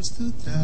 runs to town.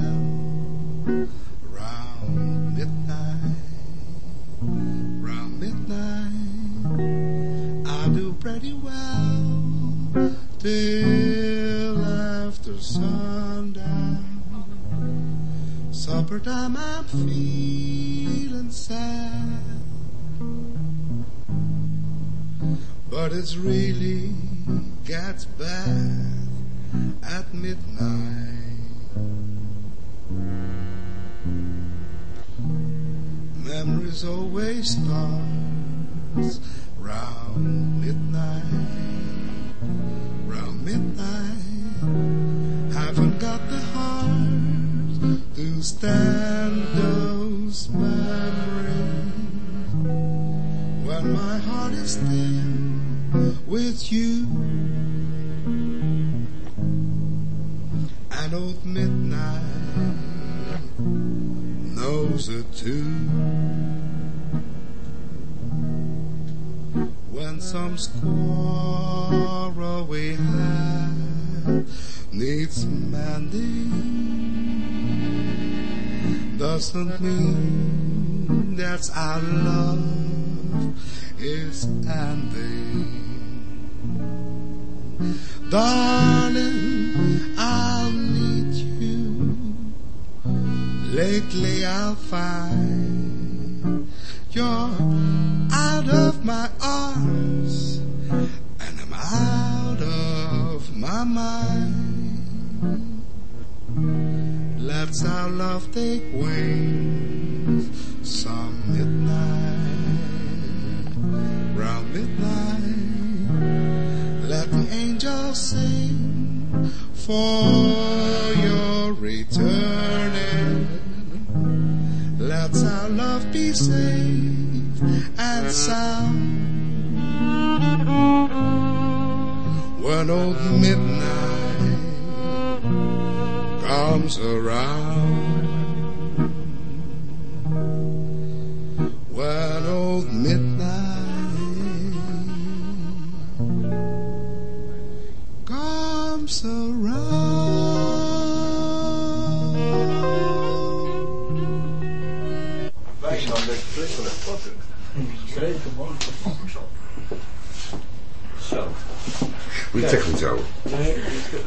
Je het zeggen zo? Nee,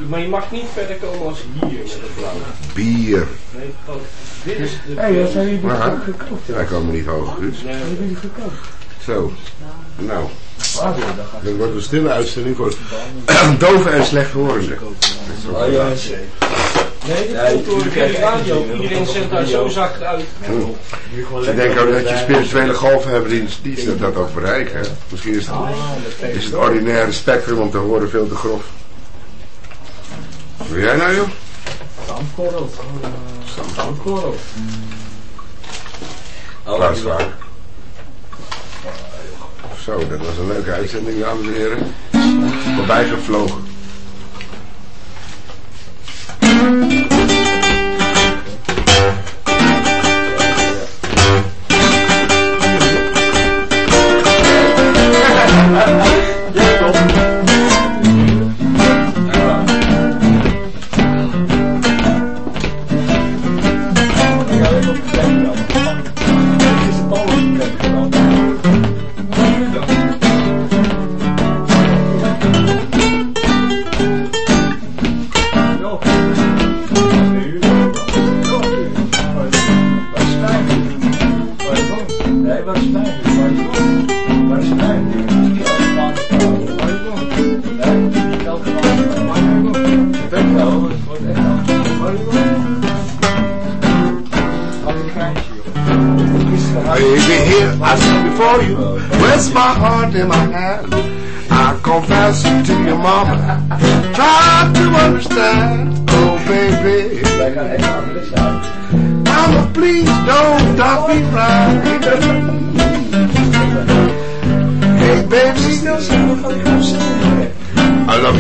maar je mag niet verder komen als hier met het blauw. Bier. Nee, dit is de... Hé, hey, dat zijn jullie gekookt. wij komen niet hoger, Guus. Nee, Hebben jullie gekookt? Zo. Nou, Ah, dat wordt een stille uitzending voor doven en slechthorenden. Oh, ja. Nee, dit komt door de radio. Iedereen zendt daar zo zacht uit. Ze denken ook dat je spirituele golven hebt die, die dat ook bereiken. Misschien is het, is het ordinaire spectrum om te horen veel te grof. Wat wil jij nou, joh? Stamkorrel. Stamkorrel. Klaus Zwaar. Zo, dat was een leuke uitzending, dames en heren. Voorbij gevlogen.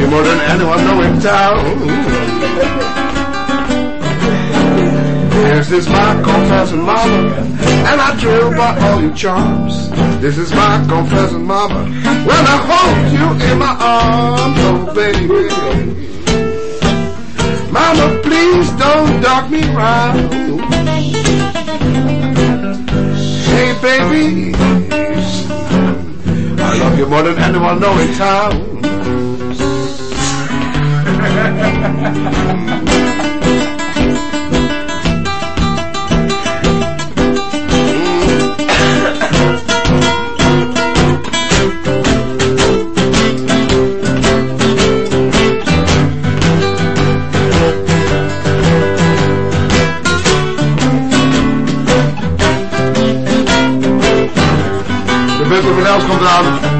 More than anyone know in town. This is my confessing mama, and I drill by all your charms. This is my confessing mama, when I hold you in my arms, oh baby. Mama, please don't dog me round. Hey baby, I love you more than anyone know in town. De bubbel van Els komt eraan.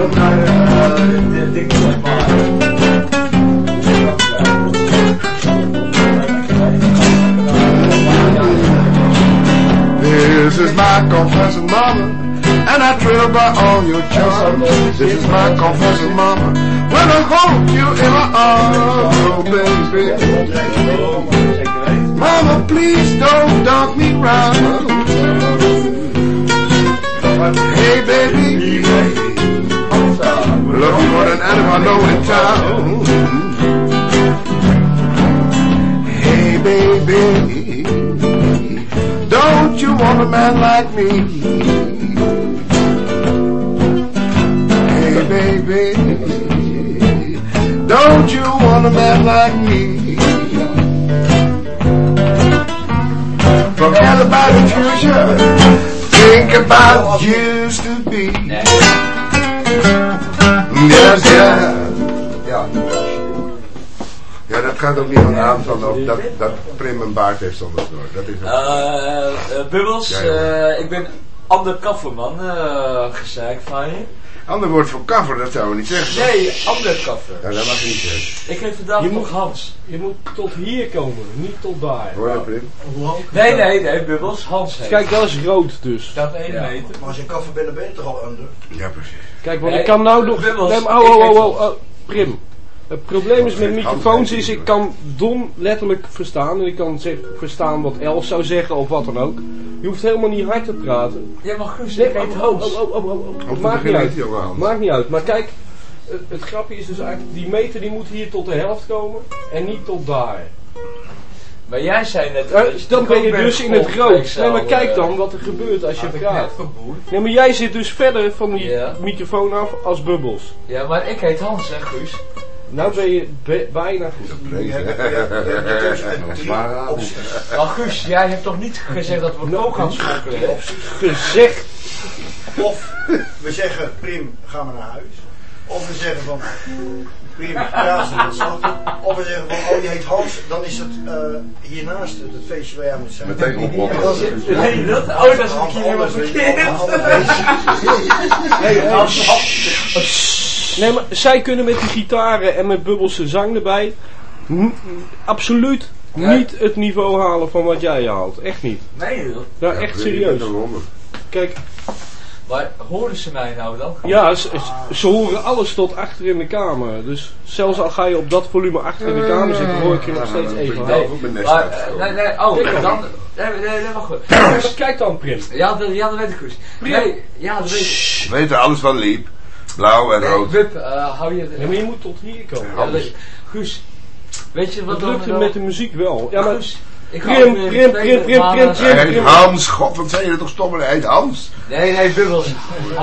This is my confessing mama, and I trail by all your charms. This is my confessing mama, when I hold you in my arms, oh baby. Mama, please don't dog me round. Hey baby, love you more than anyone know in town. Hey baby, don't you want a man like me? Hey baby, don't you want a man like me? Forget about the future, think about used to yeah. Ja. Ja, dat gaat ook niet van de hand van of dat, dat Prim een baard heeft zonder snor. Dat is het. Eh, eh, Bubbels, Ja, jongen. eh, ik ben undercover man, eh gezegd van je. Ander woord voor cover, dat zouden we niet zeggen. Nee, undercover. Ja, dat mag je niet zeggen. Ik heet vandaag Je nog moet- Hans. Je moet tot hier komen, niet tot daar. Hoor je dat, Prim? Nee, nee, nee, Bubbels, Hans. Kijk, dat is rood dus. dat één Ja. meter. Maar als je een kaffer bent, dan ben je toch al under. Ja, precies. Kijk, want ik kan nou nog... Nee, oh, oh, oh, oh, het. oh, Prim. Het probleem is met microfoons is, het ik kan Don letterlijk verstaan. En ik kan zeg, verstaan wat Els zou zeggen of wat dan ook. Je hoeft helemaal niet hard te praten. Ja, maar Guus, Nee, oh, oh, oh, oh, oh, oh. Om te Maakt niet uit. Maakt niet uit. Maar kijk, het, het grapje is dus eigenlijk, die meter die moet hier tot de helft komen. En niet tot daar. Maar jij zei net... Eh, je dan ben je dus in het rood. Nee, maar kijk eh, dan wat er gebeurt als je praat. Nee, maar jij zit dus verder van die Ja. microfoon af als bubbels. Ja, maar ik heet Hans, hè Guus. Nou ben je bijna goed. Maar Guus, jij hebt toch niet gezegd dat we ook gaan smokkelen, hè? Gezegd. Of we zeggen, Prim, ga maar naar huis. Of we zeggen van, Prim, kaas en slachten. Of we zeggen van, oh, die heet Hans. Dan is het eh, hiernaast het feestje waar jij moet zijn. Meteen. Dat is- Nee, dat, oh, dat is een keer helemaal verkeerd. Nee, maar zij kunnen met die gitaren en met bubbelse zang erbij absoluut niet het niveau halen van wat jij haalt. Echt niet. Nee, dat- Nou, echt serieus. Kijk, maar horen ze mij nou dan? ja, ze, ze horen alles tot achter in de kamer. Dus zelfs al ga je op dat volume achter in de kamer zitten, hoor ik je nog steeds even Nee, halen. ook mijn nest maar, eh, uitgekomen. nee, nee, oh, Kijk dan, nee, nee, nee, wacht goed. Kijk dan, Prim. Ja, dat, ja, dat weet ik goed. Nee, ja, dat weet ik. We weten alles van liep. Blauw en Nee, rood. Wip, eh, hou je... Nee, maar je moet tot hier komen. Ja. Guus, weet je wat Dat dan... lukt hem wel- met de muziek wel. Ja, maar Guus, ik ga Prim, Prim, Prim, Prim, maanden- Prim, Hij heet Hans. God, wat zei je toch stom? Hij heet Hans. Nee, nee, Bubbels.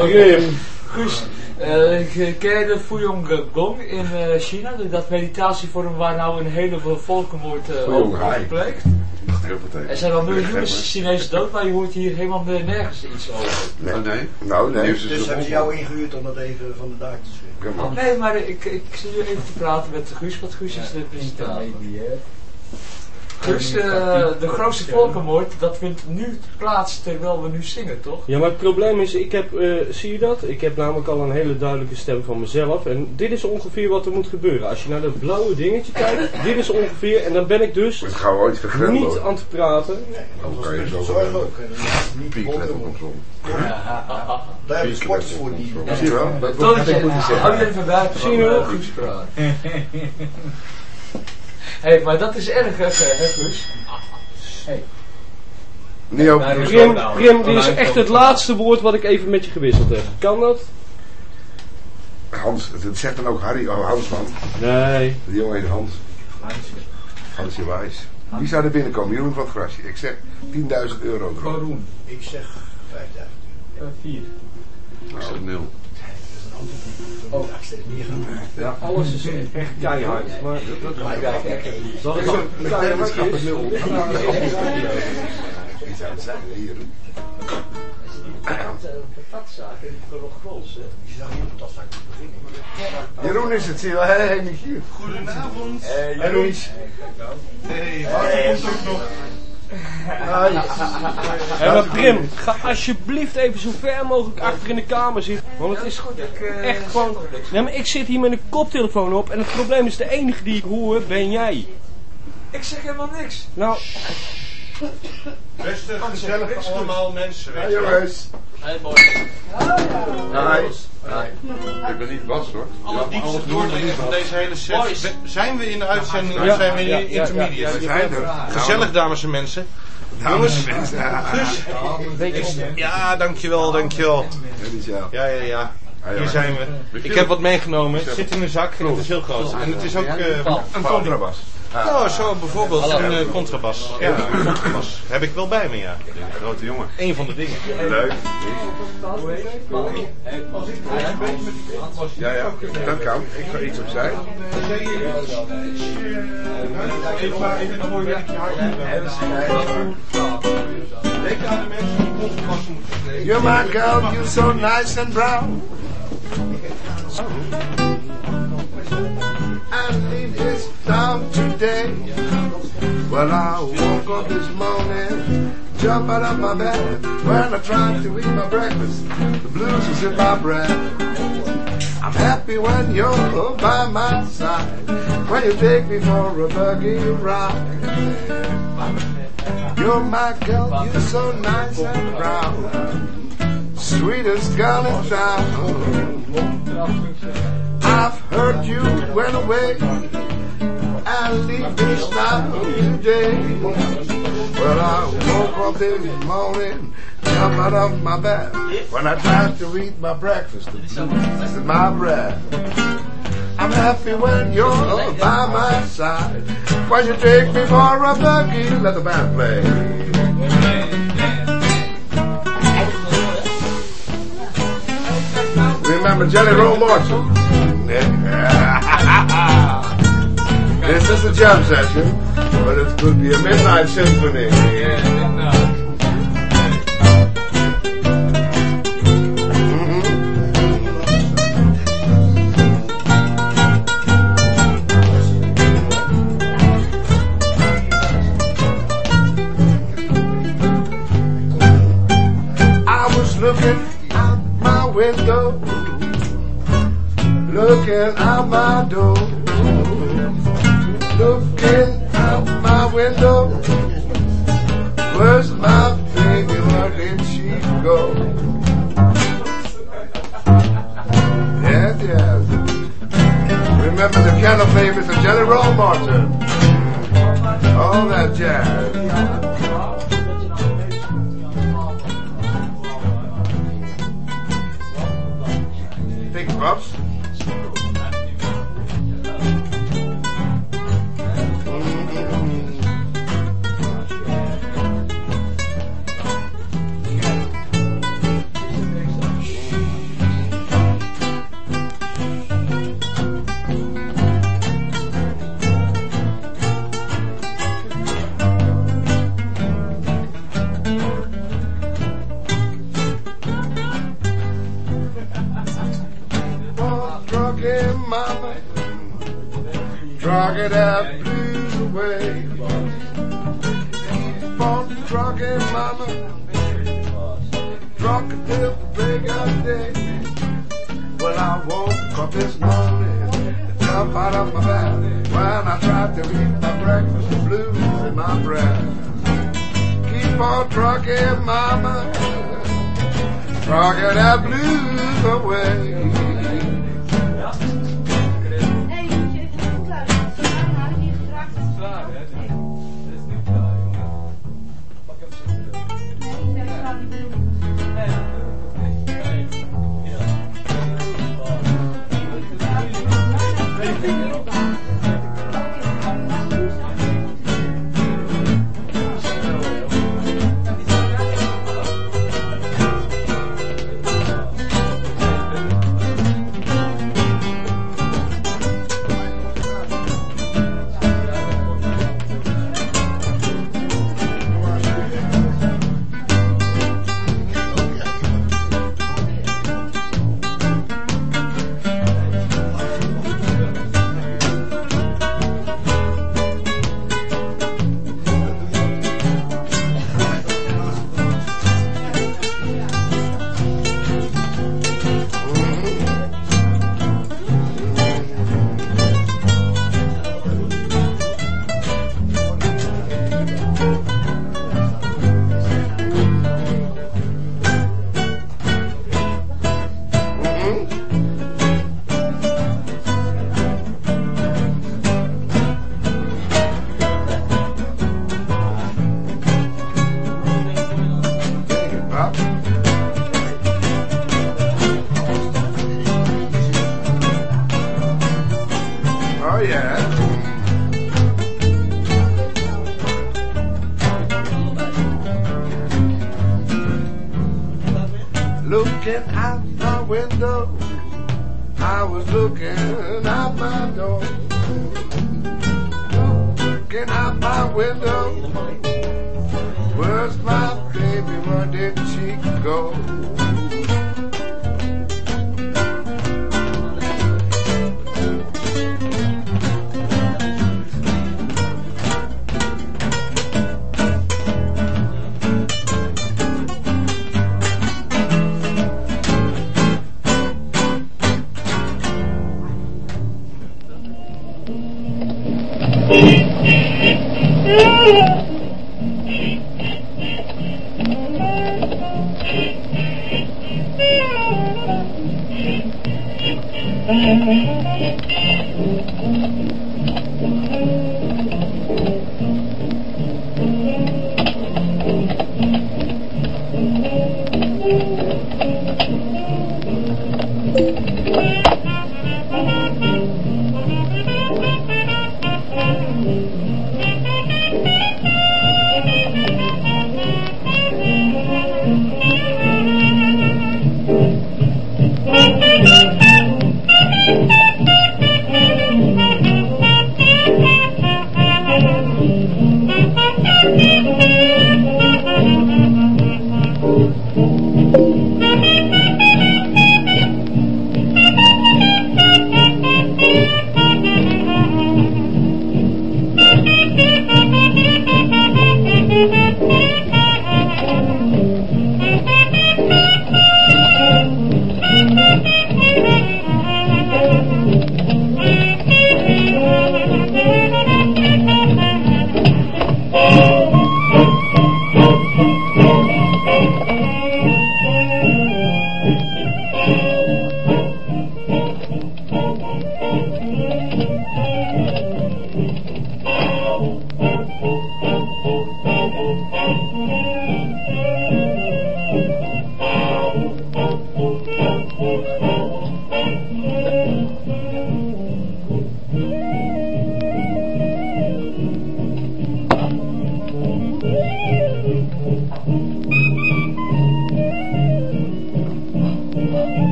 Prim. Guus, eh, ken je de Fuyong Gong in eh, China? Dat meditatievorm waar nou een heleboel volkenmoord uh, Fuyong over Hai. gepleegd. Heel veel tegen. Er zijn al miljoenen Chinezen dood, maar je hoort hier helemaal nergens iets over. Nee. Oh, nee. Nou, nee. Is Dus de hebben ze jou ingehuurd om dat even van de daak te schudden. Maar. Nee, maar ik, ik zit nu even te praten met Guus, want Guus is de presentator. Guus, eh, de grootste volkenmoord, dat vindt nu plaats terwijl we nu zingen, toch? Ja, maar het probleem is, ik heb, eh, zie je dat? Ik heb namelijk al een hele duidelijke stem van mezelf. En dit is ongeveer wat er moet gebeuren. Als je naar dat blauwe dingetje kijkt, dit is ongeveer, en dan ben ik dus Het gaan we ooit vergrendelen. niet hoor. aan het praten. Dan kan je zo Zorg ook. Niet Piek, let op ons om. Daar heb je sporters voor die. Zie je wel? Dat had ik zeggen. hou je even buiten Zie je eh. Hé, maar dat is erg, hè, hè Guus? Nee, Prim, Prim, dit is echt het laatste woord wat ik even met je gewisseld heb. Kan dat? Hans, het zegt dan ook Harry, oh Hans man. Nee. Die jongen heet Hans. Hansje Wijs. Wie zou er binnenkomen? Jeroen van het Grasje. Ik zeg 10.000 euro erop. Roem. Ik zeg 5000. Vier. Ik zeg nul. Oh. Ja, alles is echt keihard. Maar dat, dat, kijk, echt. dat het zo keihard is. Wie zou het zijn? Hier. Hier. Jeroen is het, zie je wel. Hé, hey, Michiel. Goedenavond. Eh, Hey, Louis. Hey, waar komt ook nog? Hé, maar Prim, ga alsjeblieft even zo ver mogelijk achter in de kamer zitten. Want het is goed, ik... eh, echt gewoon... Nee, maar ik zit hier met een koptelefoon op en het probleem is de enige die ik hoor, ben jij. Ik zeg helemaal niks. Nou, Beste, gezellig allemaal mensen, weet Hey, je jongens. Hey, mooi. Hi. Ik ben niet was hoor. Alle diepste doordringen van deze hele set. Zijn we in de uitzending of Ja, zijn we in ja, de ja, intermediate? We zijn er. Gezellig, dames en mensen. Jongens. Ja, Guus, ja, dankjewel, dankjewel. Ja, ja, ja. Hi, Hier zijn we. Ik heb wat meegenomen. Het zit in een zak en het is heel groot. En het is ook eh, Een contrabas. Nou, zo bijvoorbeeld een eh, contrabas. Ja, een contrabas. Heb ik wel bij me, ja. Grote jongen. Eén van de dingen. Leuk. Ja, ja. Dat kan. Ik ga iets opzij. You're my girl, you're so nice and brown. I leave this town today. Well, I woke up this morning, jump out of my bed. When I tried to eat my breakfast, the blues is in my breath. I'm happy when you're by my side. When you take me for a buggy ride. You're my girl, you're so nice and brown. Sweetest girl in town. I've heard you went away and leave this town today. Well, I woke up this morning, jumped out of my bed. When I tried to eat my breakfast, blues is my breath. I'm happy when you're by my side. When you take me for a buggy, let the band play. Remember Jelly Roll Morton? This is a jam session, but it could be a midnight symphony. Yeah, midnight. I was looking out my window, looking out my door, looking out my window. Where's my baby? Where did she go? Yes, yes. Remember the piano favorites of Jelly Roll Martin. All that jazz. Think Pops. Drunken that blues away. Keep on drunken mama, drunk until the break of day. Well, I woke up this morning, jump out of my bed when I tried to eat my breakfast, the blues in my breath. Keep on drunken mama, drunken that blues away.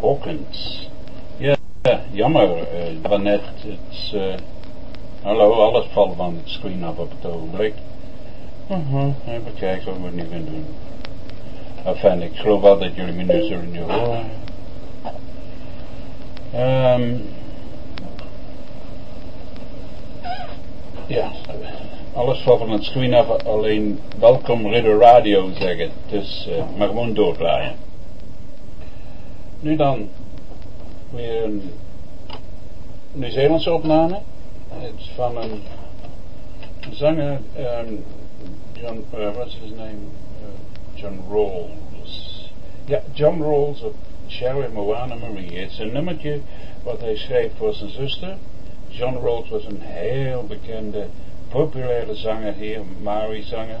Hawkins. Ja, jammer. eh, we net het... eh, hallo, alles valt van het screen af op het ogenblik. Uh even kijken wat we nu gaan doen. Enfin, ik geloof wel dat jullie me nu zullen horen. Ehm ja, alles valt van het screen af, alleen welkom Ridder Radio zeggen. Dus eh, maar gewoon doordraaien. Nu dan weer een Nieuw-Zeelandse opname. Het is van een zanger, ehm, John, uh, what's his name? Uh, John Rawls. Ja, John Rawls op Sherry Moana Marie. Het is een nummertje wat hij schreef voor zijn zuster. John Rawls was een heel bekende, populaire zanger hier, Maori-zanger.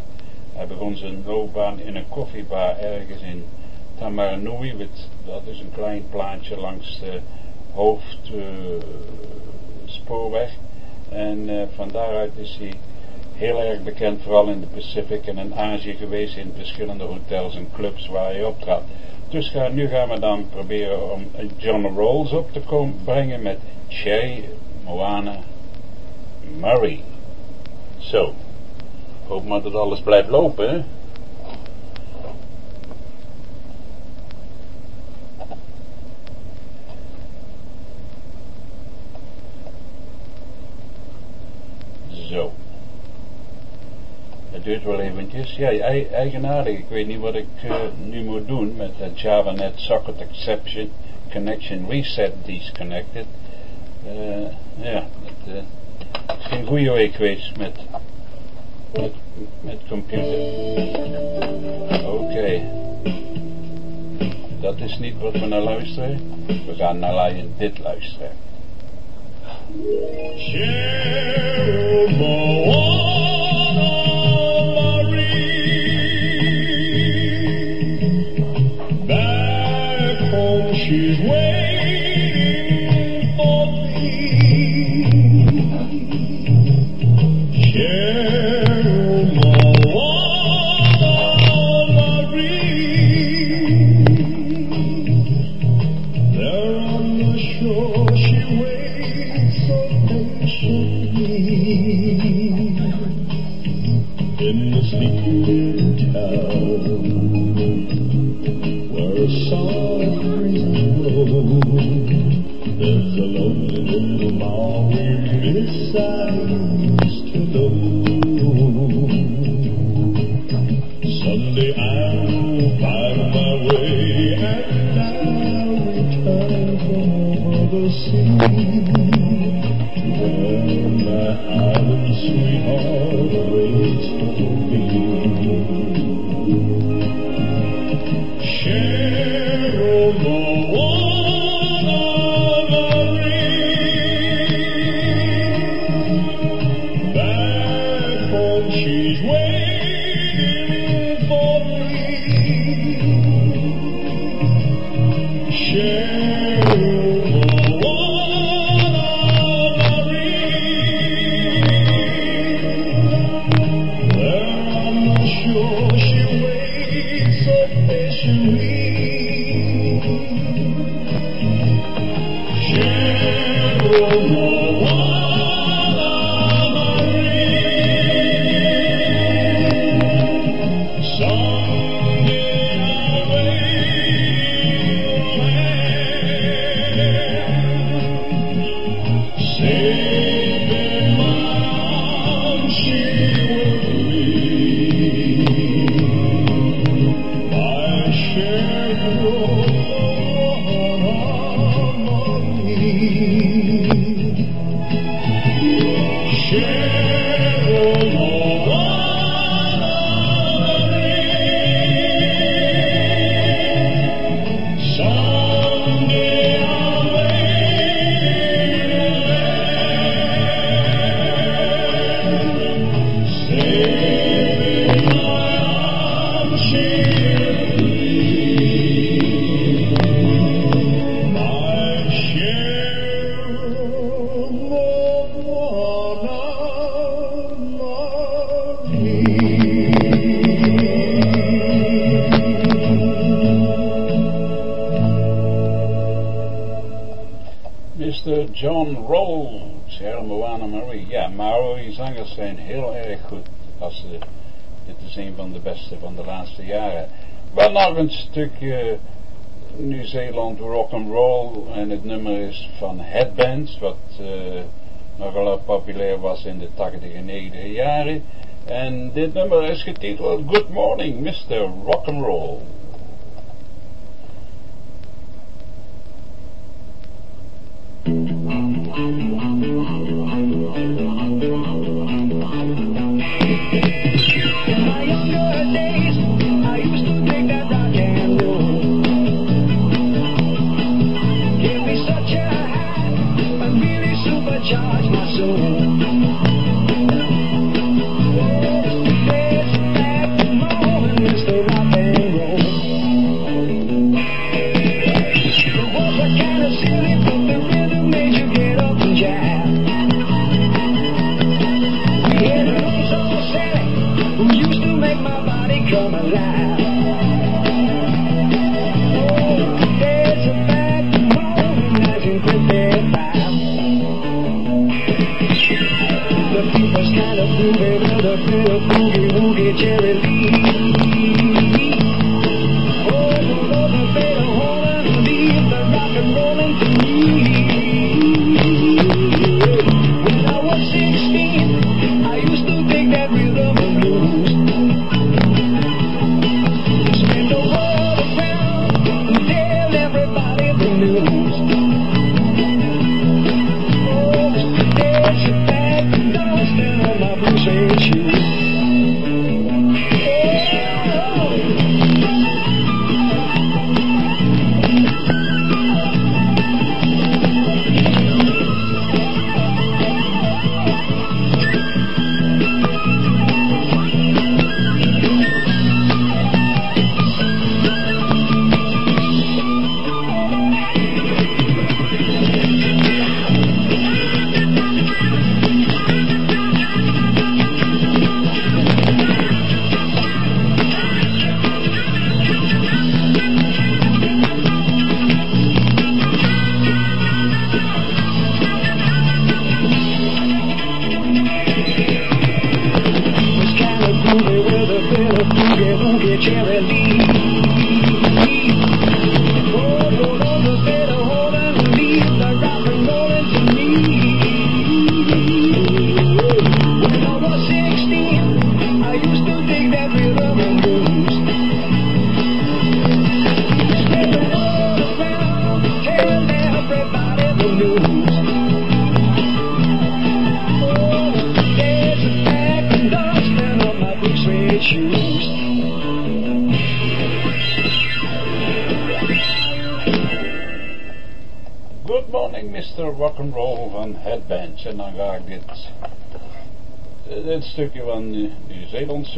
Hij begon zijn loopbaan in een koffiebar ergens in Tamaranui. Dat is een klein plaatje langs de hoofdspoorweg. en uh, van daaruit is hij heel erg bekend, vooral in de Pacific en in Azië geweest, in verschillende hotels en clubs waar hij optrad. Dus ga, nu gaan we dan proberen om John Rawls op te komen, brengen met Che Moana Murray. Zo. Hoop maar dat alles blijft lopen, Zo. Het duurt wel eventjes. Ja, eigenaardig. Ik weet niet wat ik uh, nu moet doen met het JavaNet Socket Exception Connection Reset Disconnected. Uh, ja, het uh, is geen goede week geweest met, met, computer. Oké. Dat is niet wat we naar luisteren. We gaan naar dit luisteren. Cherub van de beste van de laatste jaren. Wel nog een stukje Nieuw-Zeeland roll en het nummer is van Headbands, wat uh, nogal populair was in de 80 en 90 jaren. En dit nummer is getiteld Good Morning Mr. Rock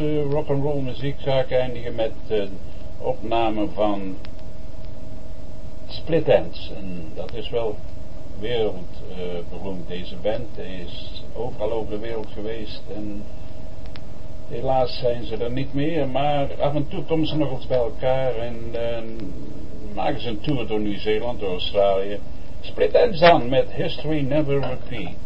Nieuw-Zeelandse rock'n'roll muziek ga ik eindigen met een opname van Split Ends. En dat is wel wereldberoemd, deze band. Is overal over de wereld geweest en helaas zijn ze er niet meer. Maar af en toe komen ze nog eens bij elkaar en eh, maken ze een tour door Nieuw-Zeeland, door Australië. Split Ends aan met History Never Repeats.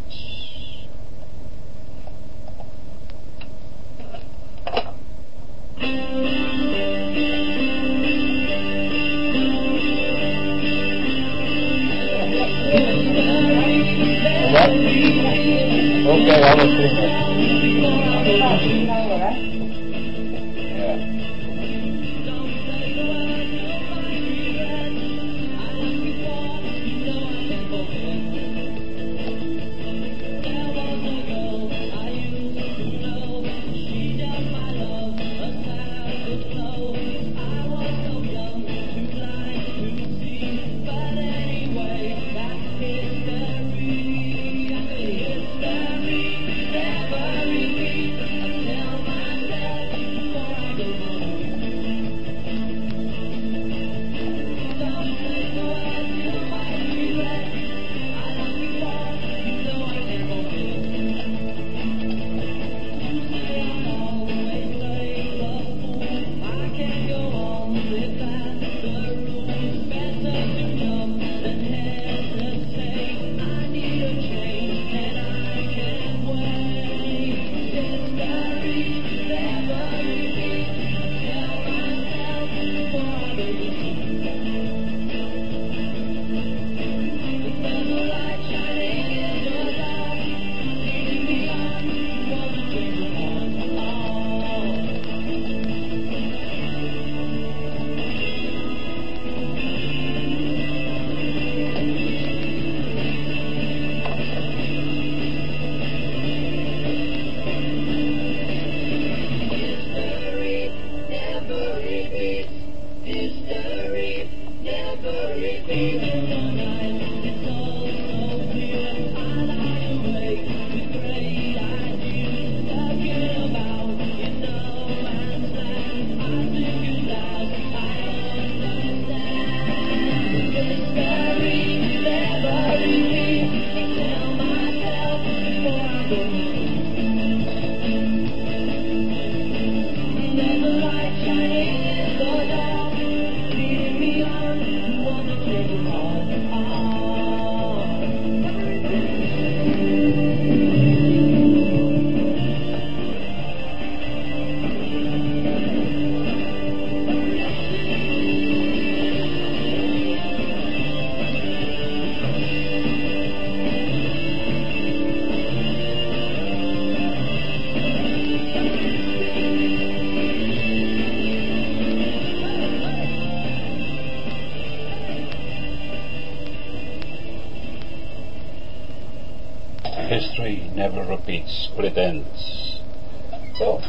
Wel,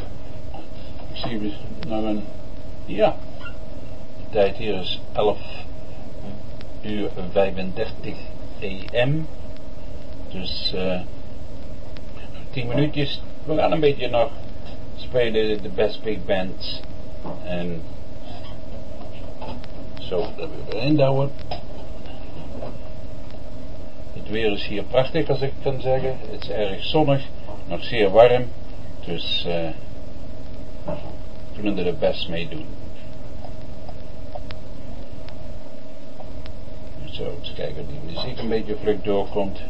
ik zie nog een, ja, de tijd hier is 11 uur 35 EM. Dus eh 10 minuutjes. We gaan een beetje nog spelen de best big bands. En zo, dat we weer indouwen. Het weer is hier prachtig als ik kan zeggen. Het is erg zonnig, nog zeer warm. Dus we kunnen er het best mee doen. Zo, eens kijken of die muziek een beetje vlug doorkomt.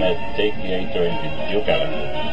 met TK20 Duke Avenue.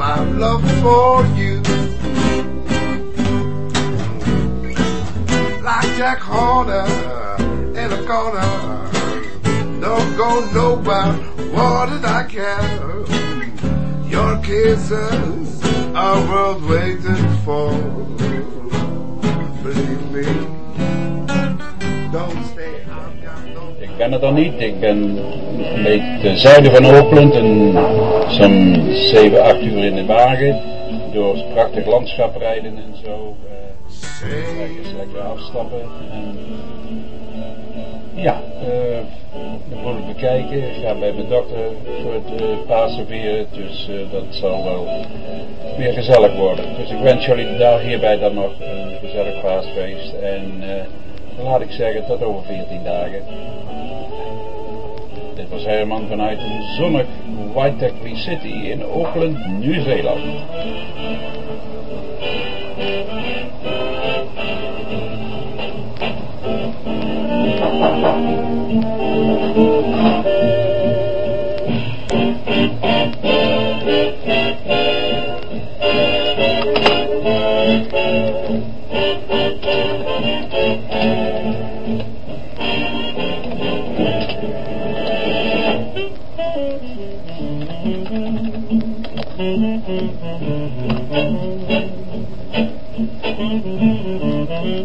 My love for you. Like Jack Horner in a corner. Don't go nowhere, what did I care? Your kisses are worth waiting for. Believe me, Ik ben het dan niet. Ik ben een beetje ten zuiden van Oakland en zo'n 7, 8 uur in de wagen. Door prachtig landschap rijden en zo. eh lekker, lekker afstappen. En, ja, eh de boel bekijken. Ik ga bij mijn dokter voor het uh, Pasen. Dus eh, dat zal wel weer gezellig worden. Dus ik wens jullie daar hierbij dan nog een gezellig paasfeest. En eh, laat ik zeggen tot over 14 dagen. Dit was Herman vanuit een zonnig Waitakere City in Auckland, Nieuw-Zeeland.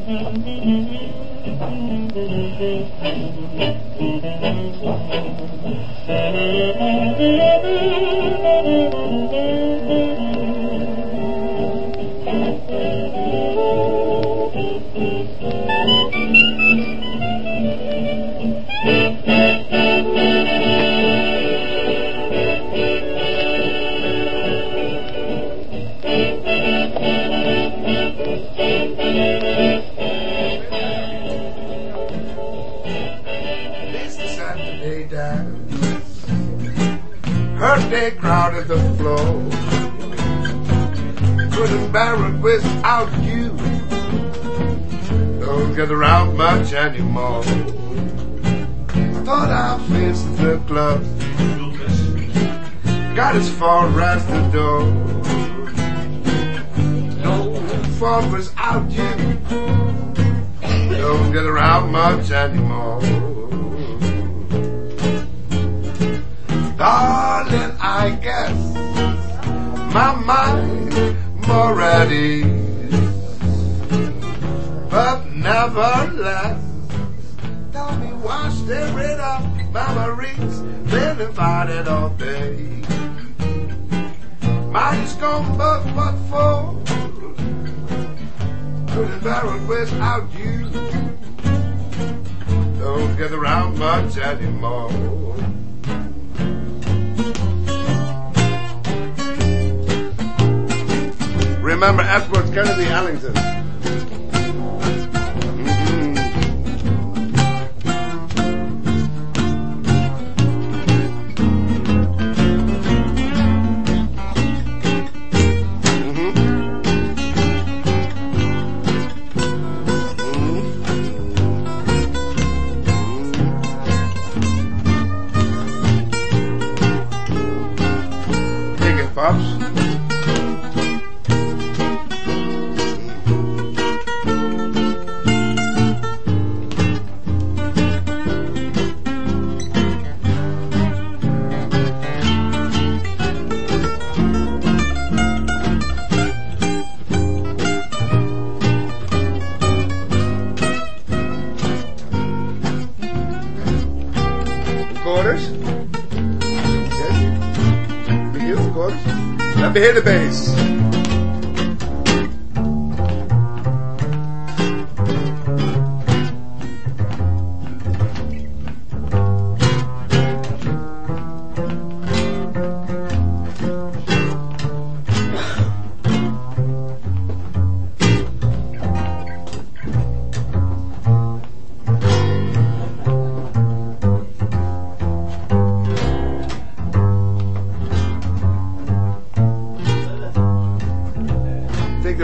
It's they crowded the floor. Couldn't bear it without you. Don't get around much anymore. Thought I faced the club. Got as far as the door. No fun without you. Don't get around much anymore. Darling, my ease. But nevertheless, tell me why staring up memories, been invited all day. Mine's gone, but what for? Couldn't bear it without you. Don't get around much anymore. member Edward Kennedy Allington. Let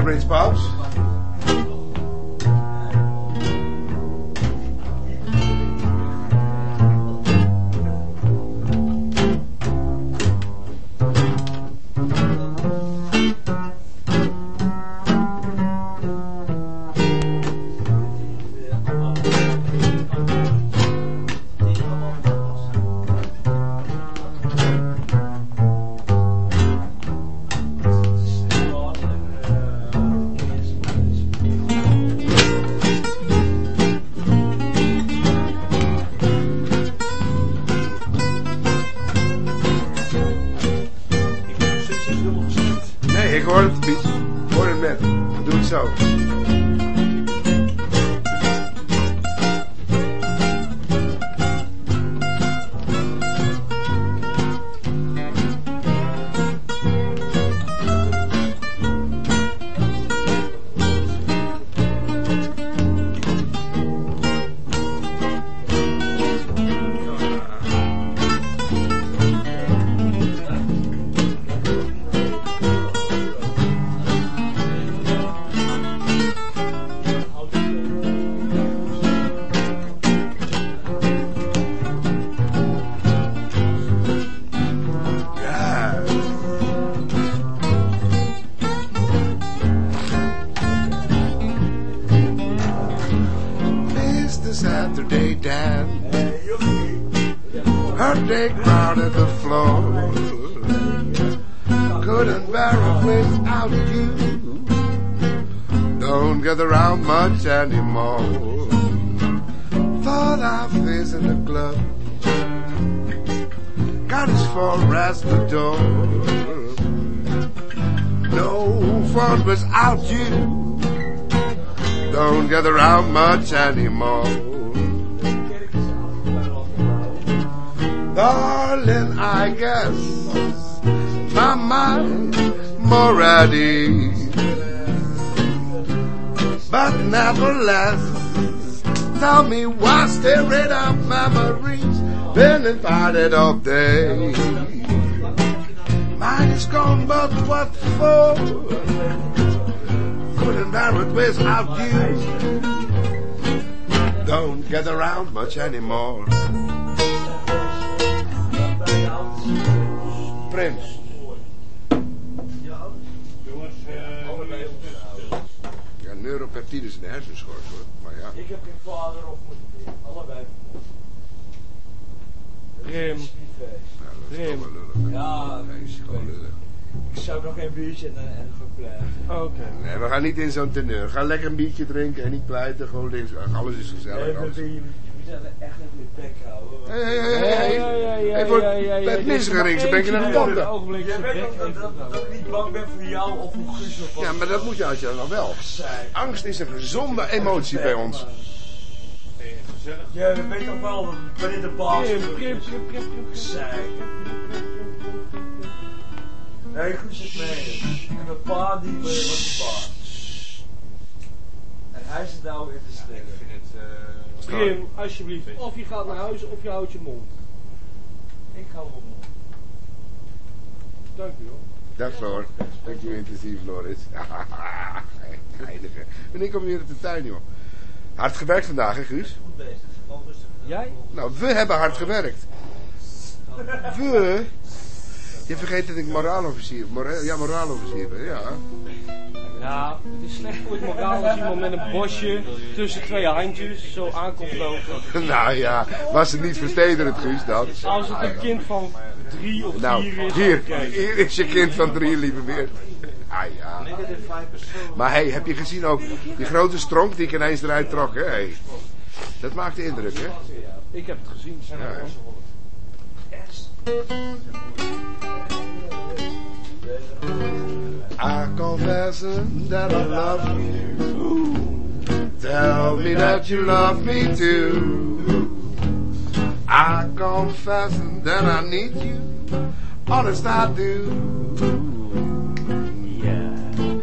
me hear the niet in zo'n teneur. Ga lekker een biertje drinken en niet pleiten. Gewoon links. Ach, Alles is gezellig. Nee, alles. je, je moet echt even je bek houden. Hey, hey, hey, hey. Hey, voor het misgering, ze brengen naar de Jij tanden. weet dat, ik niet bang ben voor jou of voor Guus of wat. Ja, maar dat moet je als je dan wel. Angst is een gezonde emotie bij ons. Ja, we weten toch wel dat wanneer de baas is. Nee, goed zit mee. En mijn pa die eh, was die baas. Hij zit nou in de sterren. Prim, alsjeblieft. Of je gaat naar huis of je houdt je mond. Ik hou op mond. Dank u hoor. Dag Floor. Dank je intensief, Floris. Heilige. Wanneer kom je weer uit de tuin, joh? Hard gewerkt vandaag, hè, Guus? Goed bezig. Gewoon rustig. Jij? Nou, we hebben hard gewerkt. We? Je vergeet dat ik moraalofficier, mora ja, moraalofficier ben, ja. Ja, het is slecht voor het moraal als iemand met een bosje tussen twee handjes zo aankomt lopen. nou ja, was het niet verstederend, Guus, dan? Als het een kind van drie of Nou, vier is. hier is je kind van drie, lieve weer. Ah ja. Maar hey, heb je gezien ook die grote stronk die ik ineens eruit trok, hè? Hey. Dat maakte indruk, hè? Ik heb het gezien. Ja, hè? I confess that I love you. Tell me that you love me too. I confess that I need you. Honest, I do. Yeah,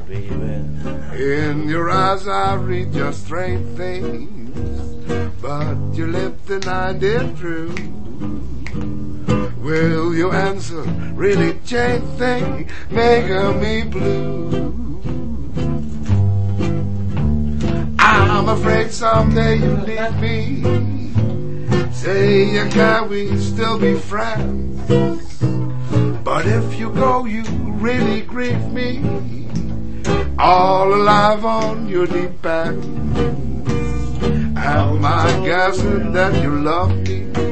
baby. In your eyes, I read your strange things. But your lips denied it true. Will you answer? Really change things, making me blue. I'm afraid someday you'll leave me. Say, can we still be friends? But if you go, you really grieve me. All alive on your deep end. Am I guessing that you love me?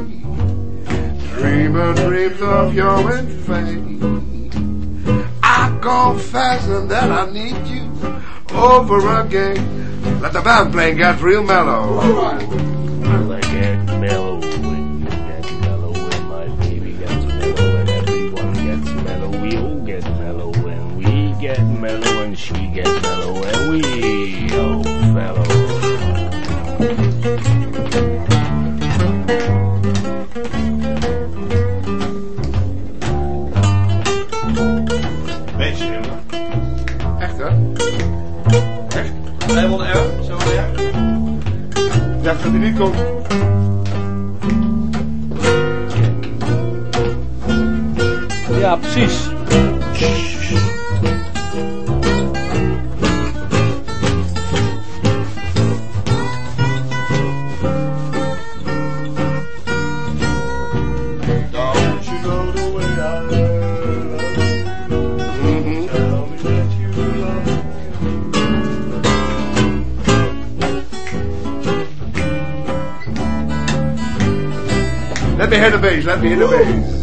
Dreaming dreams of your fate. I confess that I need you over again. Let the band play get real mellow. Well, I get mellow when you get mellow when my baby gets mellow and everyone gets mellow. We all get mellow when we get mellow and she gets mellow and we all fellow. Komt. Ja, precies. Let me hear the bass, let me hear the bass.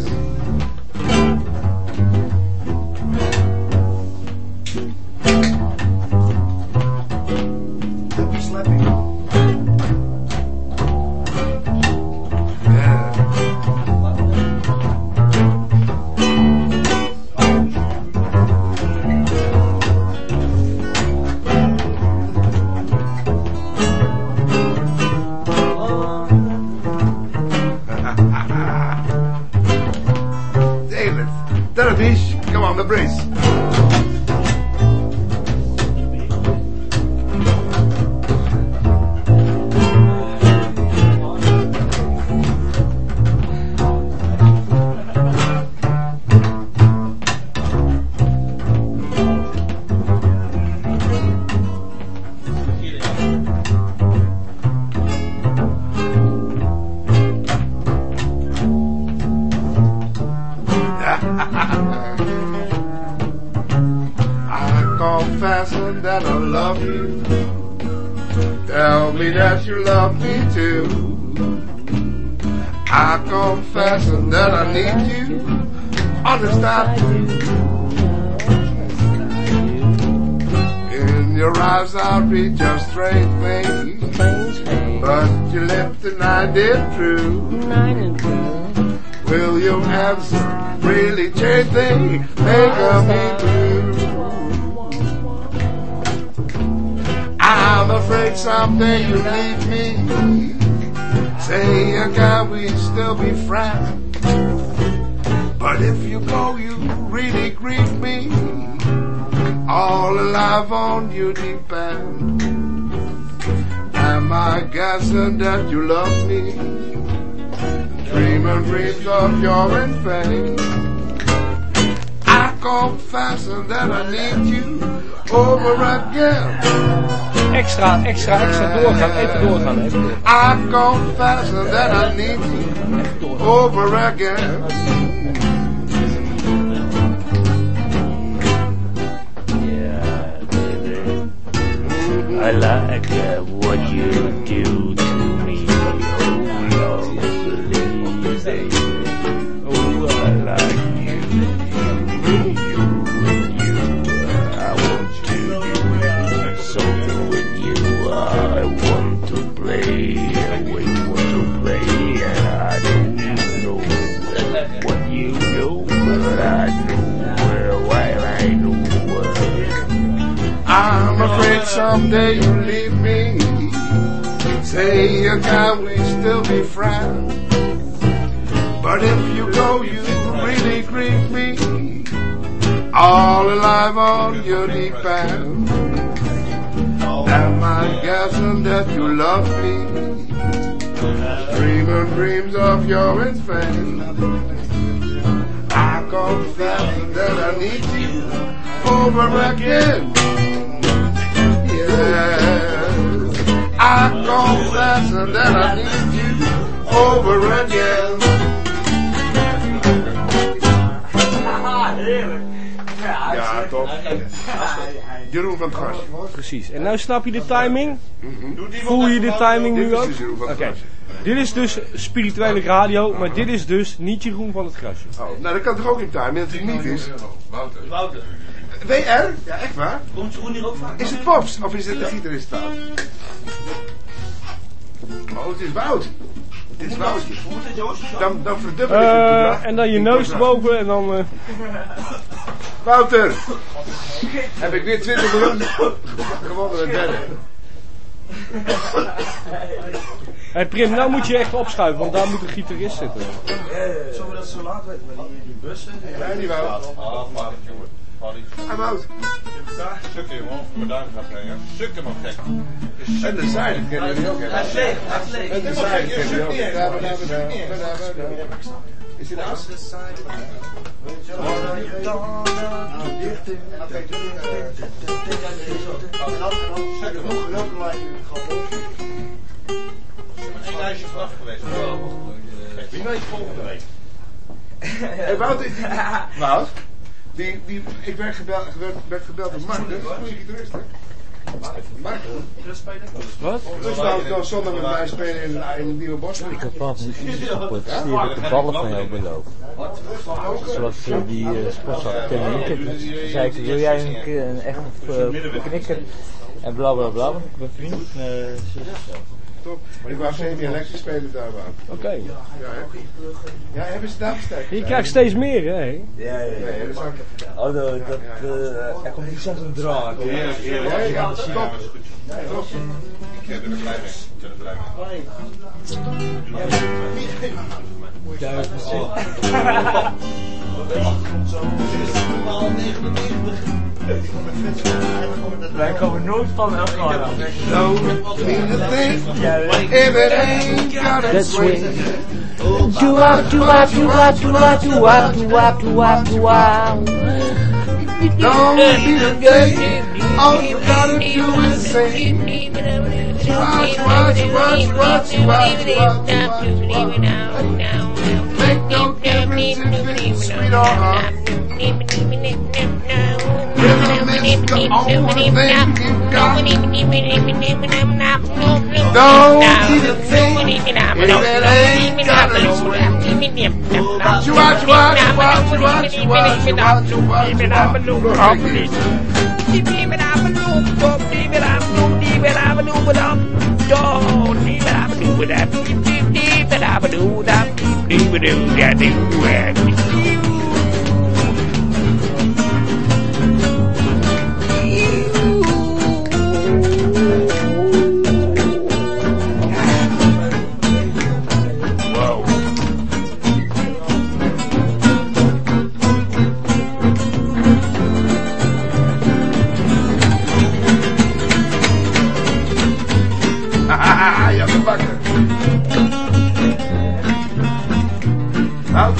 Extra, extra, doorgaan. Even doorgaan. Even doorgaan. I confess that I need you over again. Someday you leave me. Say again we still be friends. But if you go, you really grieve me. All alive on your depend. Am I guessing that you love me? Dreaming dreams of your fame. I confess that I need you over again. Yes, I confess that I need you over again. Ja, toch? Jeroen van het Gras. Precies. En nou snap je de timing? Voel je de timing nu ook? Jeroen van het Oké. Gras. Dit is dus spirituele radio, maar dit is dus niet Jeroen van het Grasje. Oh, nou, dat kan toch ook in timing dat het niet is? Wouter. Wouter. WR? Ja, echt waar? Komt Jeroen hier ook vaak? Is het Pops of is het de gitarist staan? Oh, het is Wout. Het is Joost? Dan, dan verdubbel ik het Eh, en dan je neus erboven en dan... eh, Wouter! Heb ik weer 20 miljoen gewonnen met derde. Hey Prim, nou moet je echt opschuiven, want daar moet een gitarist zitten. Zullen we dat zo laat weten met die, bussen? Ja, die Wout. Ah, fuck jongen. Fuck it. Ah, Wout. Sukken, jongen. Voor duim gaat brengen. Sukken, man, gek. En de zijde kennen die ook. hè? Hij is leeg, hij is leeg. En de zijde kennen we die ook. Daar, daar, daar, daar, daar. Is lijstje vanaf geweest. Wie weet volgende week. Wout, Wout, die, die, ik werd gebeld, werd, werd gebeld door Mark, dat is een goede gitarist, hè? Mark, Wat? dus wou dan zondag met mij spelen in, in het nieuwe bos. Ik heb wel een de ballen van jou belopen. Zoals eh, die uh, sportzak knikken. Toen zei ik, wil jij een, een echt uh, knikker? En bla bla bla, want ik ben vriend met uh, zus top. Maar ik wou geen elektrisch spelen daar. Oké. Ja, ja, hebben ze daar Je krijgt steeds meer, hè? Ja, ja, ja. dat Oh, dat, er eh, komt niet zelfs een draad. Ja, ja, ja. Ik heb er een mee. Ik er blij mee. Duizend. 99. Wij komen nooit van elkaar af. No, mean a thing. If it ain't got a That's swing. Do up, do up, do up, do up, do up, do up, do up, do up. Don't be a thing. All you gotta do is sing. Watch, watch, watch, watch, watch, watch, watch, watch. Make no difference if it's sweet or hot. That's the only thing you got. Don't eat a thing if it ain't got no way. You watch, you watch, you watch, you watch, you watch, you watch, you watch, you watch, you watch, you watch. Do that, do that, do that. Nou.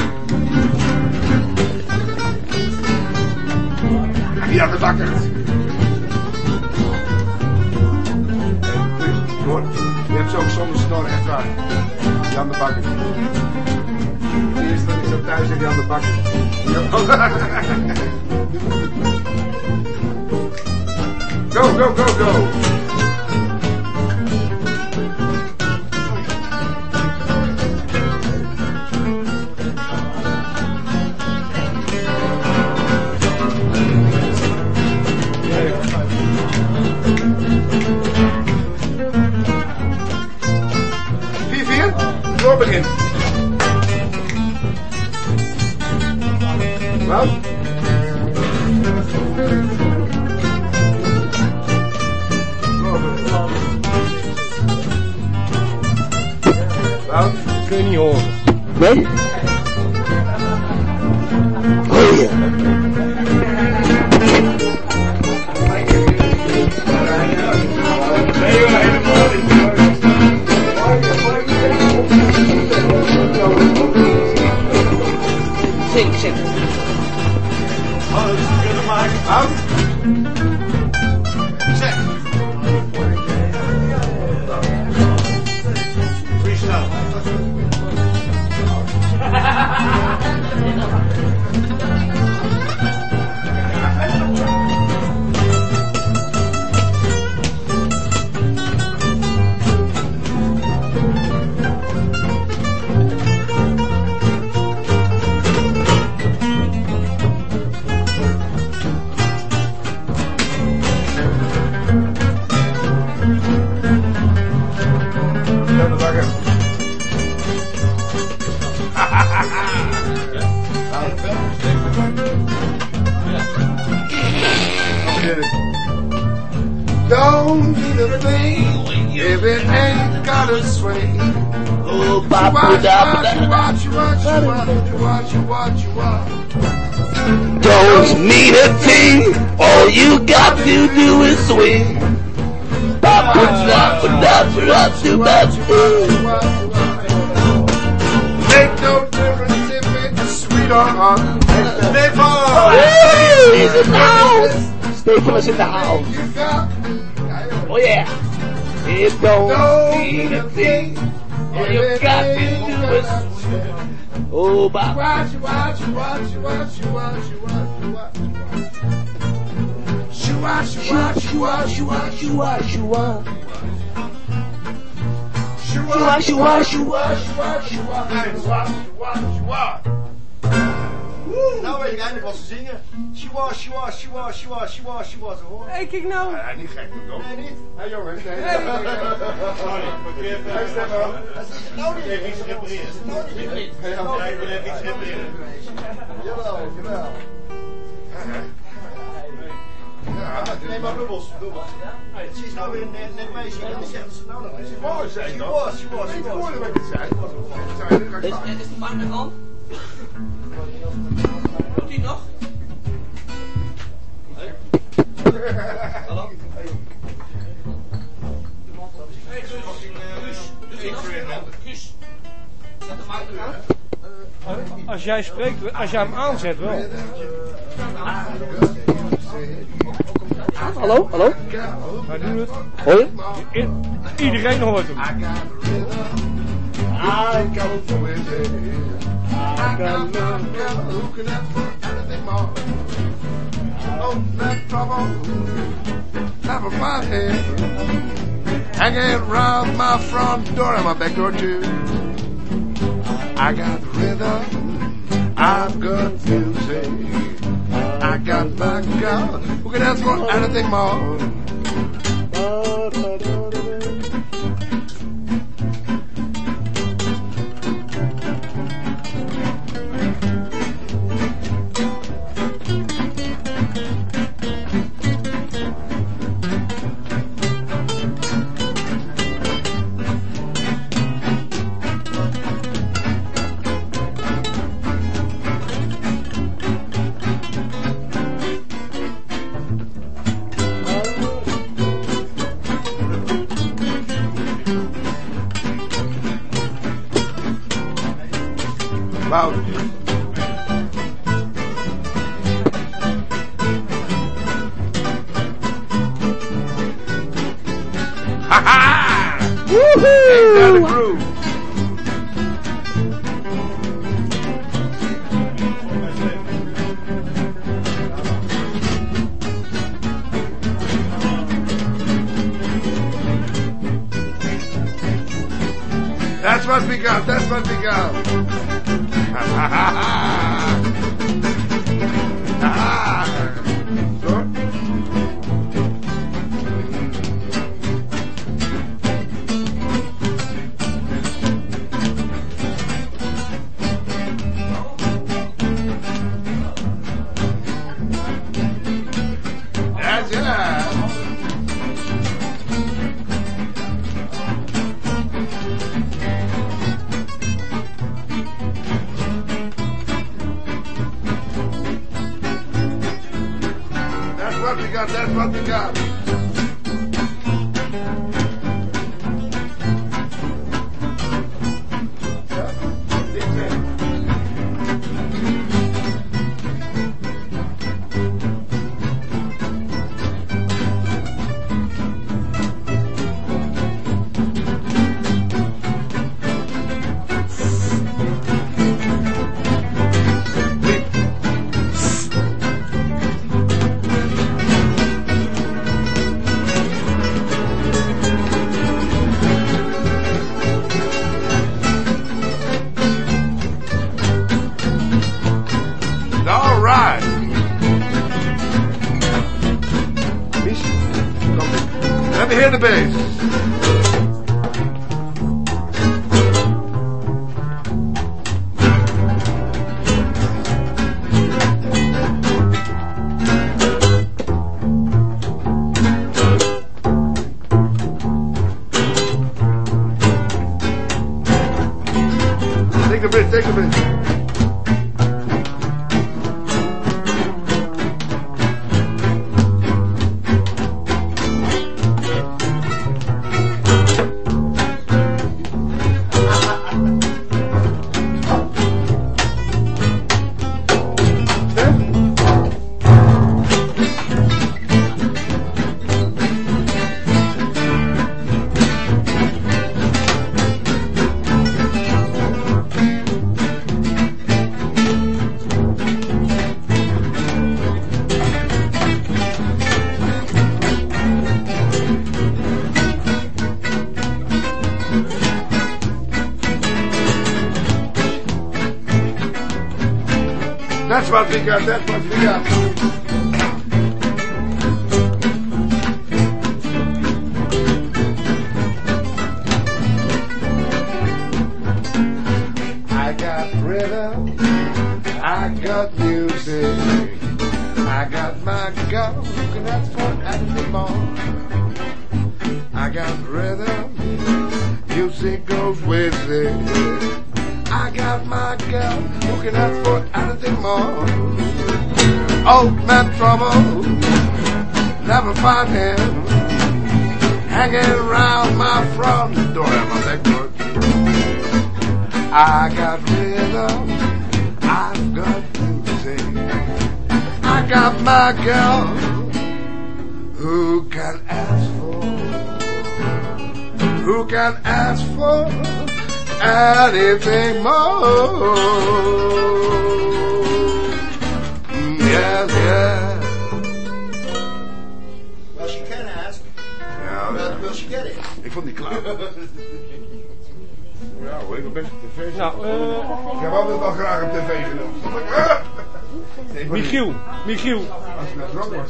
Ja, hoor, Je hebt zo'n zonnesnor, echt waar. Jan de Bakker. Eerst eerste is dat thuis en Jan de Bakker. Go, go, go, go. Nee? Shua, shua, shua, shua, shua, shua, shua. Nou weet ik eindelijk wat ze zingen. Shua, shua, shua, shua, shua, shua, te horen. Hey, kijk nou. Ja, niet gek toch? Nee, niet. Hé jongens, nee. Hey. Sorry, moet je even... Hey, Stefan. Nou niet. Even iets repareren. Nou niet. Ik wil even iets repareren. Jawel, jawel. Nee, maar bubbels, bubbels. Ze is nou weer net, net meisje dan zegt ze nou nog zei She dat. was, she was, Ik was. hoorde wat je zei. Ik Is, is de man er al? Doet hij nog? Hallo? Hey, Guus. Guus. Zet de mic er aan. Als jij spreekt, als jij hem aanzet wel. Hallo, hallo? Wij doen het. Hoor je? I- iedereen hoort hem. I got a with it. I got love, got looking at for anything more. Oh, that trouble, top of my head. Hanging around my front door and my back door too. I got rhythm, I've got music. I got my God, who can ask for anything more? Wout. Ha what we got, that's what we got.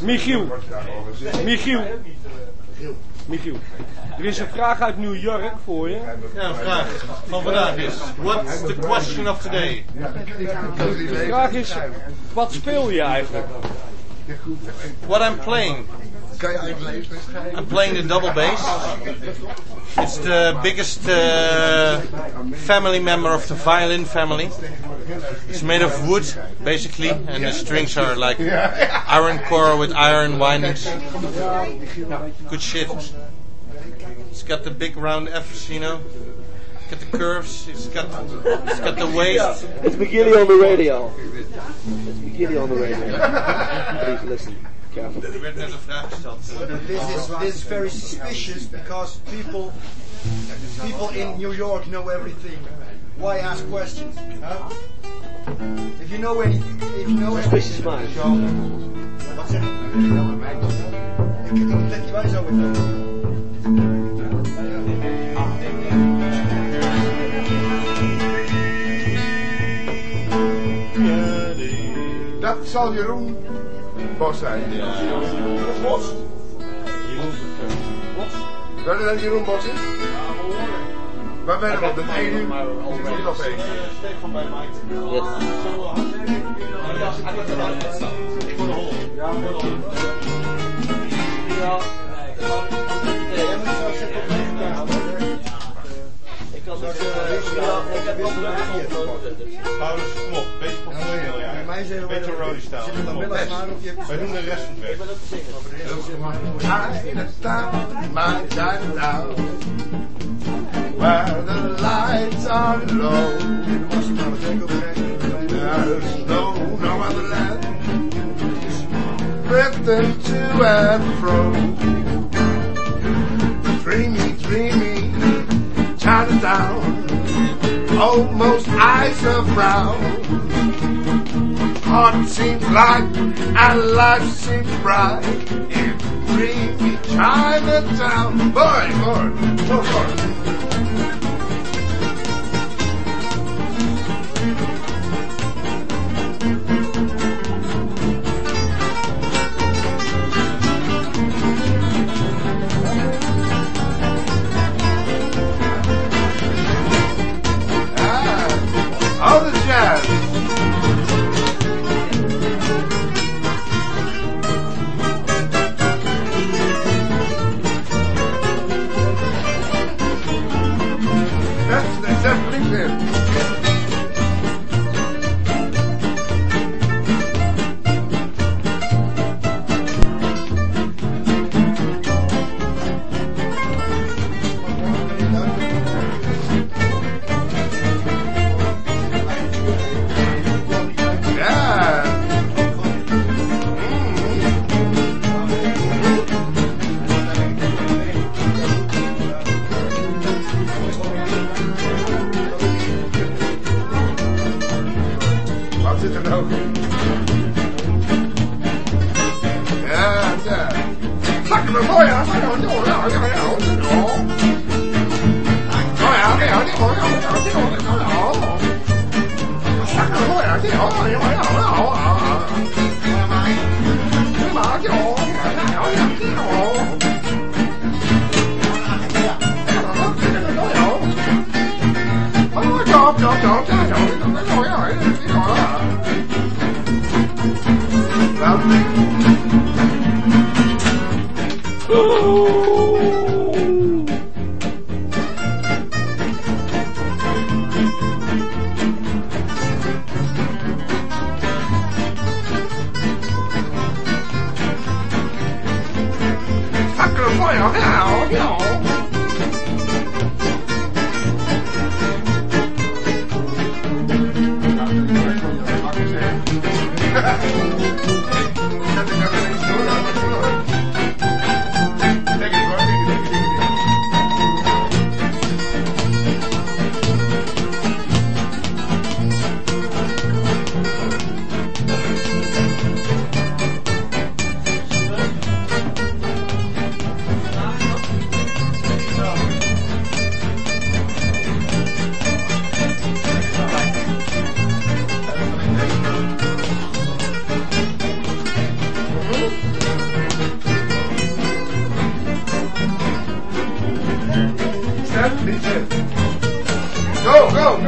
Michiel. Michiel, Michiel. Er is een vraag uit New York voor je. Ja, een vraag van vandaag is: What's the question of today? De vraag is, wat speel je eigenlijk? What I'm playing. I'm playing the double bass. It's the biggest uh, family member of the violin family. It's made of wood, basically, and the strings are like iron core with iron windings. Good shit. It's got the big round F, you know. It's Got the curves. It's got it's got the waist. It's McGilly on the radio. It's McGilly on the radio. Please listen carefully. Werd net een vraag gesteld. This is this is very suspicious because people people in New York know everything why ask questions? Huh? If you know any, if you know Suspicious anything, mind. Show. What's it? You can flick your eyes out with it. Dat zal Jeroen Bos zijn. Ja. Bos. Bos. Weet je dat Jeroen Bos is? Wij werden op de 1 uur. Ik nog op steek van bij Mike. Ik Ja. Ja. Ja, ik Ja. Ja. Ja, ik kan Ja. ik Ja. Ja. een Ja. kom op, beetje Ja. ja. Een beetje Ja. Ja. Wij doen de rest van het werk. Ik ben ook Ja. Ja. Ja. in het taal, maar Ja. Ja where the lights are low. There's no, no other land, drifting to and fro. Dreamy, dreamy, Chinatown, almost eyes of brown. Heart seems light and life seems bright in dreamy Chinatown. Boy, boy, boy, boy.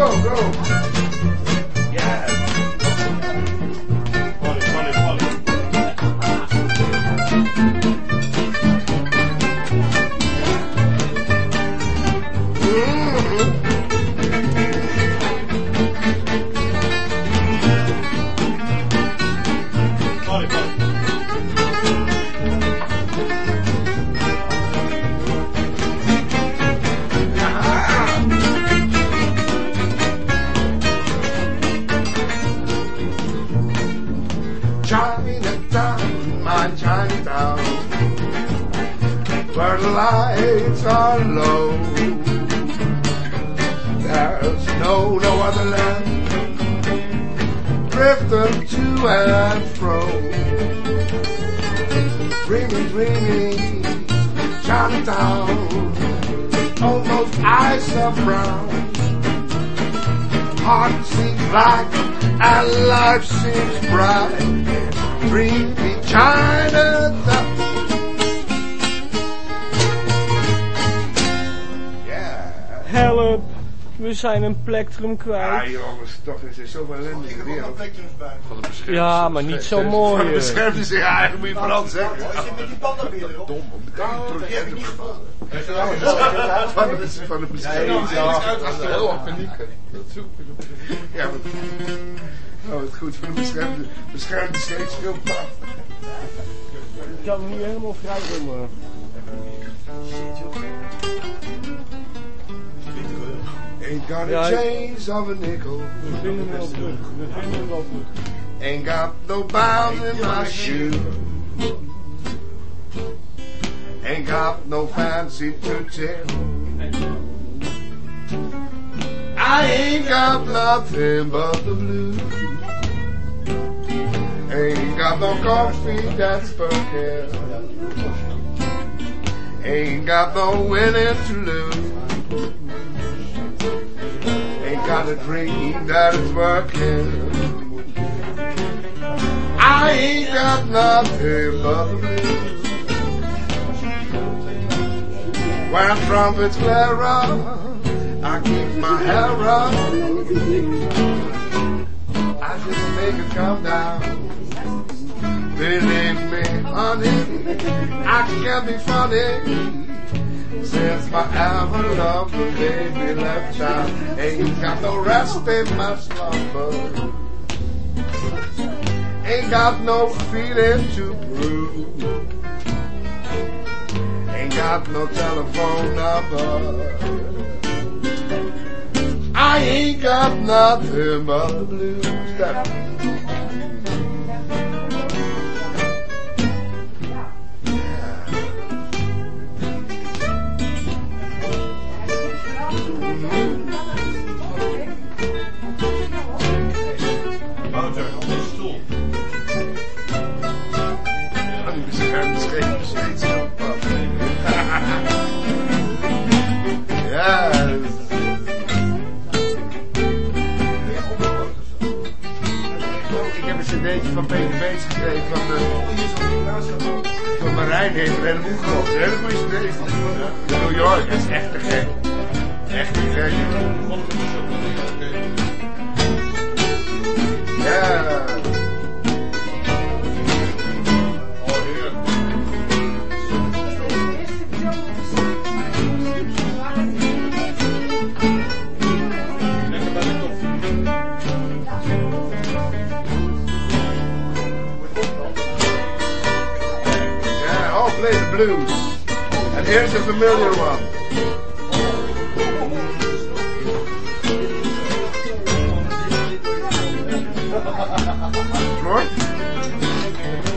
Go, go, Ja, kwijt. jongens, toch is er zoveel ellende in de wereld. Van de bescherming. Ja, maar niet zo mooi. Van de eh. bescherming zich eigenlijk moet je Frans zeggen. Hij zit met die pandabeer erop. Dom, om. Van de, van de bescherming. Ja, dat is heel erg paniek. Dat. Ja, maar... Oh, het goed van de beschermde, beschermde scheepsschildpad. Ik kan hem nu helemaal vrij doen. Got a change of a nickel. We vinden hem wel terug. We vinden hem wel terug. Ain't got no bounds in my shoe. Ain't got no fancy to tell. I ain't got nothing but the blues. Ain't got no coffee that's for care. Ain't got no winning to lose. Got a dream that is working. I ain't got nothing but the blues. When trumpets flare up, I keep my hair up. I just make it come down. Believe me, honey, I can be funny. Since my ever lovely baby left out, ain't got no rest in my slumber. Ain't got no feeling to prove. Ain't got no telephone number. I ain't got nothing but the blues. Van, de, van Marijn heeft een heleboel gekocht. Een hele goede cd van de New York. Is echt te gek. Echt te gek. Ja. Blues. And here's a familiar one.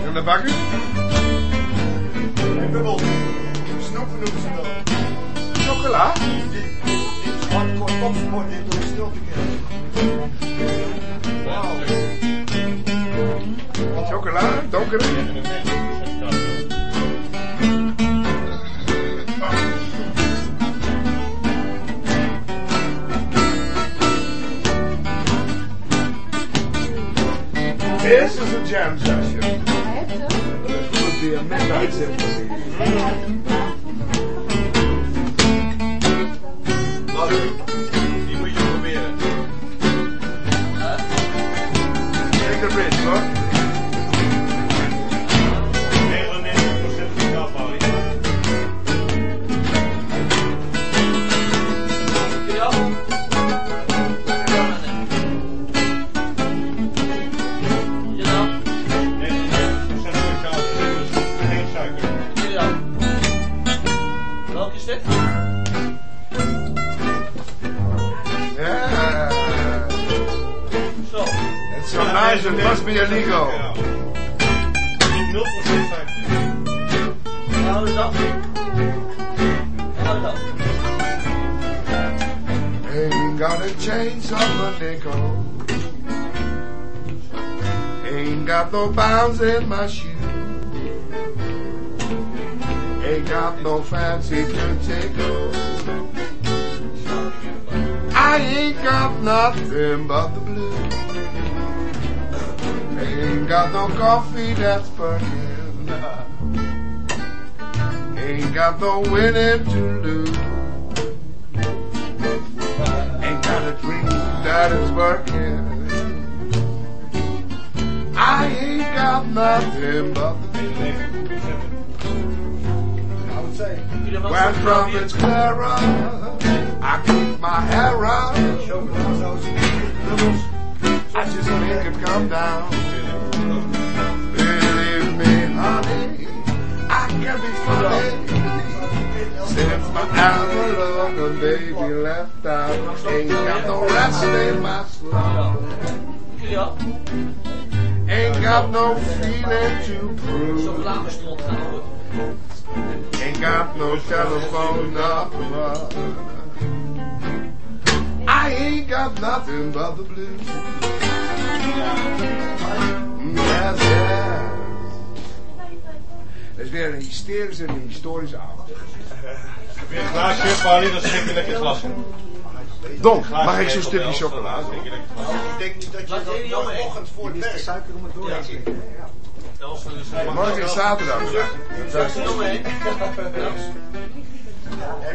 In de bakken? En bubbel. Snoepen noemen ze. Chocola? Dit, is te? Donkere? Glaasje, Pauli, dan schenk je lekker glas in. Don, mag ik zo'n stukje chocola? Ik denk niet dat je dat morgenochtend voor het werk... suiker om het door Morgen is zaterdag. Hé,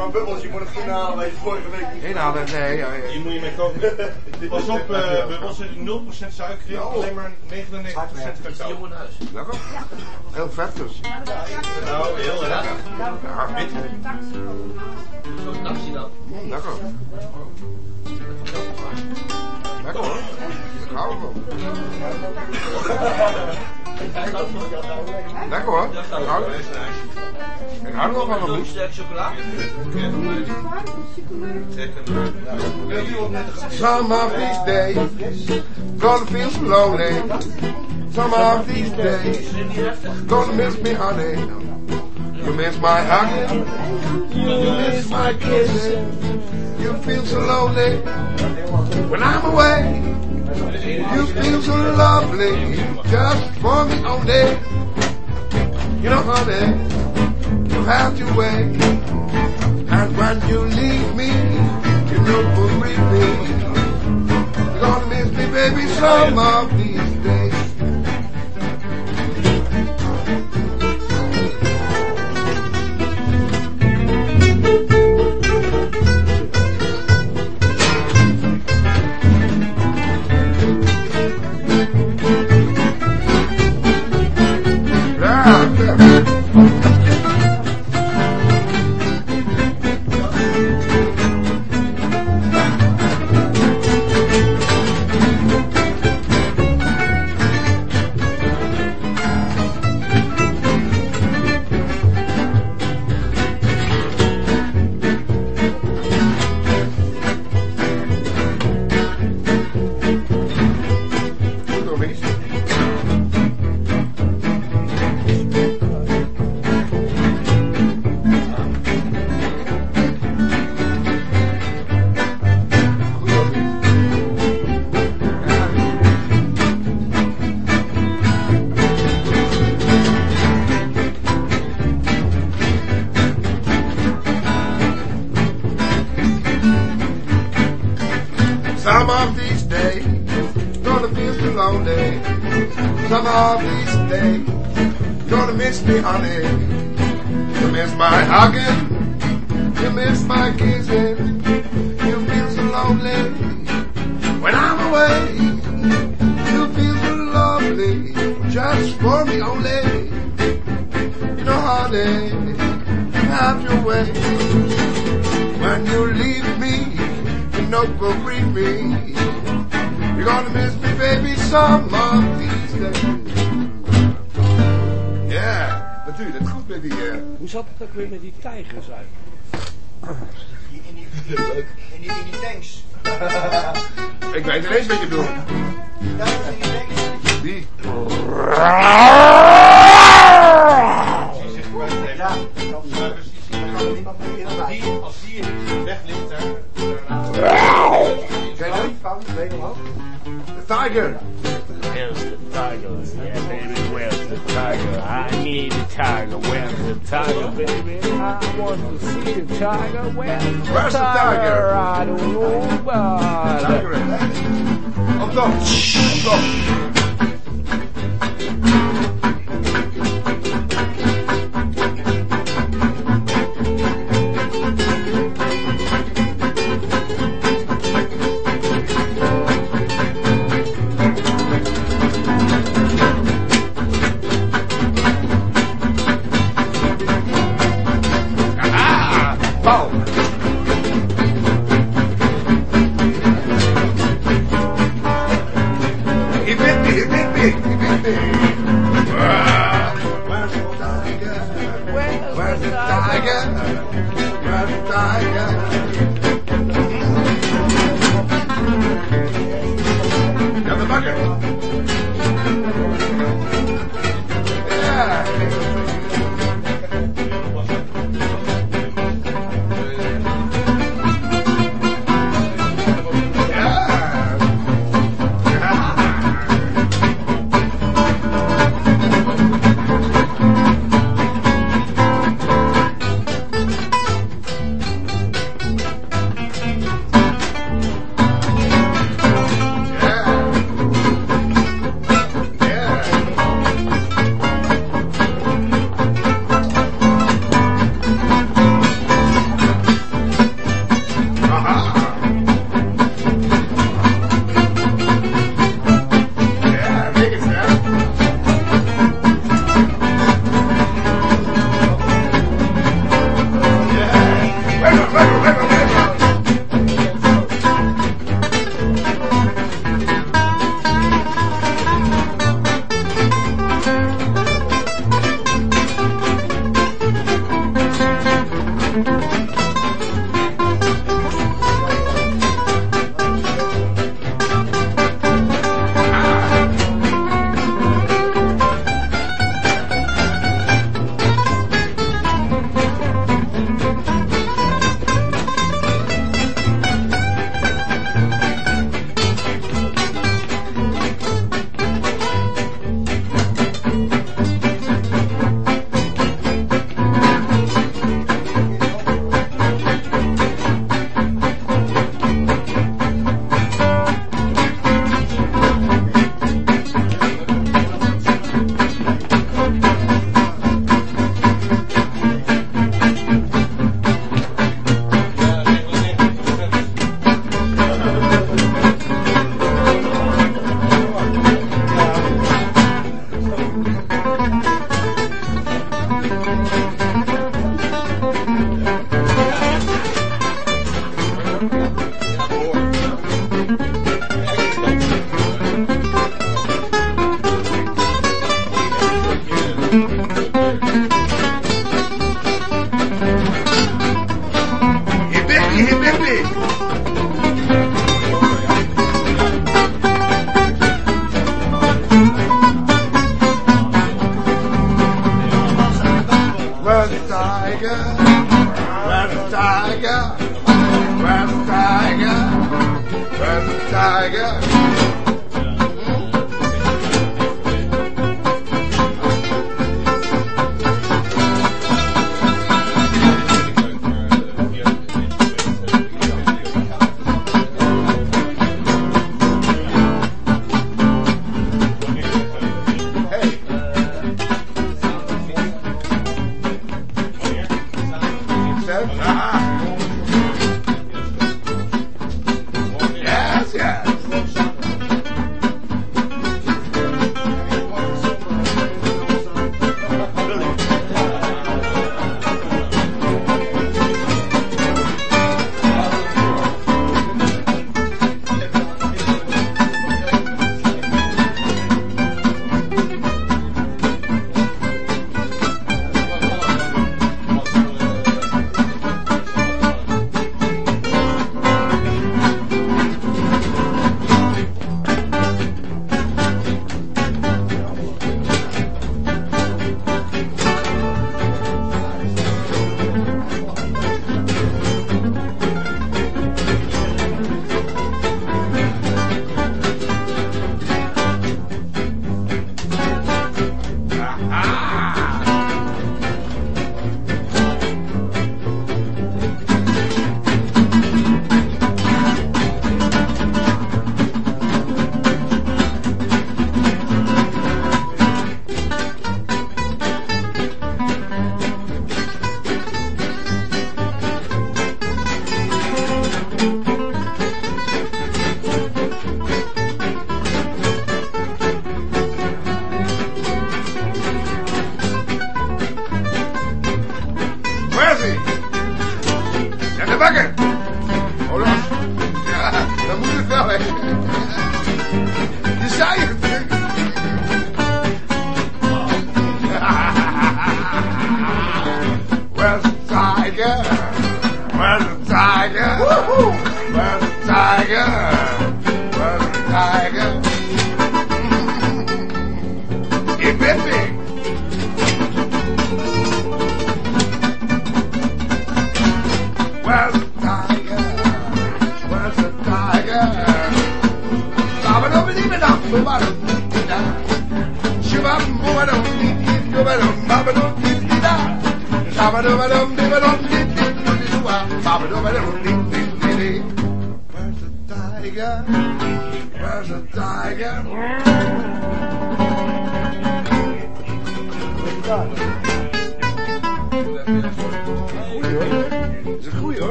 maar Bubbels, je moet het inhalen, weet je, vorige week niet. Inhalen, nee. Ja, ja. Hier moet je mee koken. Pas op, uh, Bubbels, er is 0% suiker in, alleen maar 99% cacao. Lekker. Heel vet dus. Nou, heel erg. Ja, bitter. Zo'n taxi dan. Lekker. Lekker hoor. Ik hou ervan. Lekker hoor. Ik hou er van een sterk. Some of these days, gonna feel so lonely. Some of these days, gonna miss me, honey. You miss my hugging, you miss my kissing. You feel so lonely when I'm away. You feel so lovely just for me only. You know, honey, you have to wait. And when you leave me, you know for me. You're gonna miss me, baby, some of these days.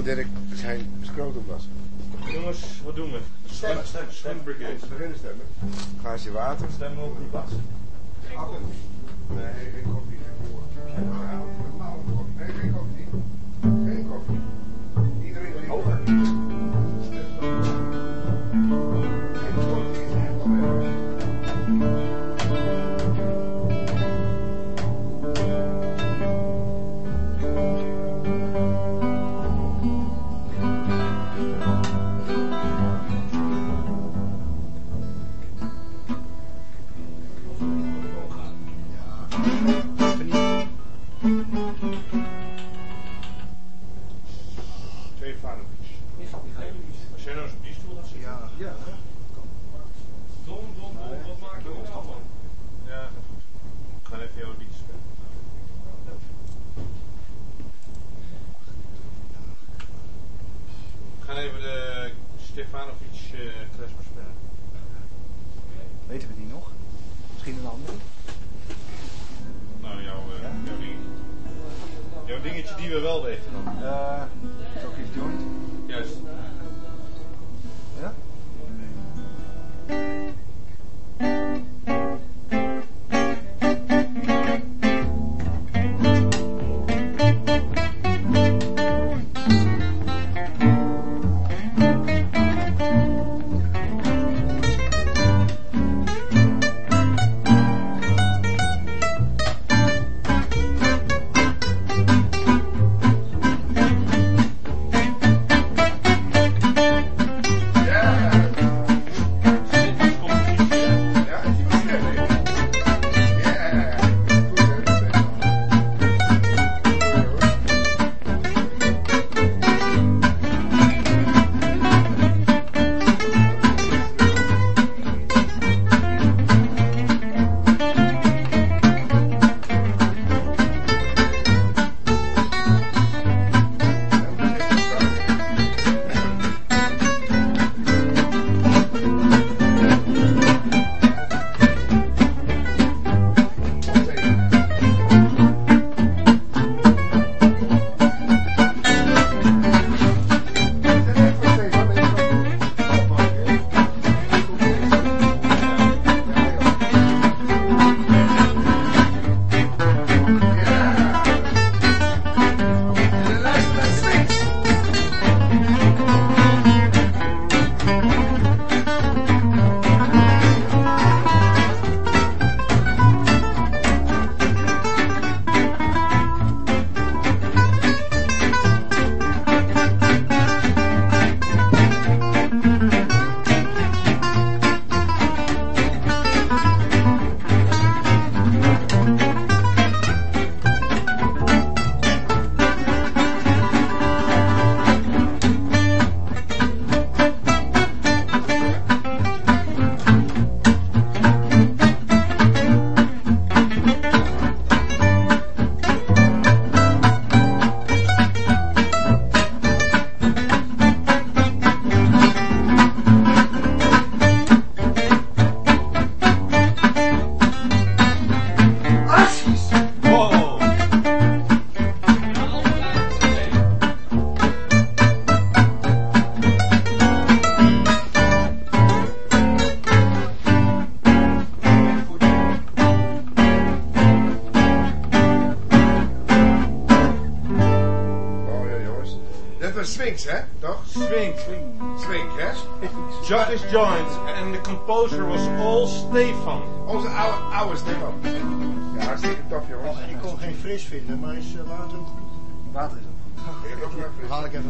Ome Dirk zijn scrotum was. Jongens, wat doen we? stem stemmen, stemmen. Stemmen, stemmen. Glaasje water. Stemmen over die was.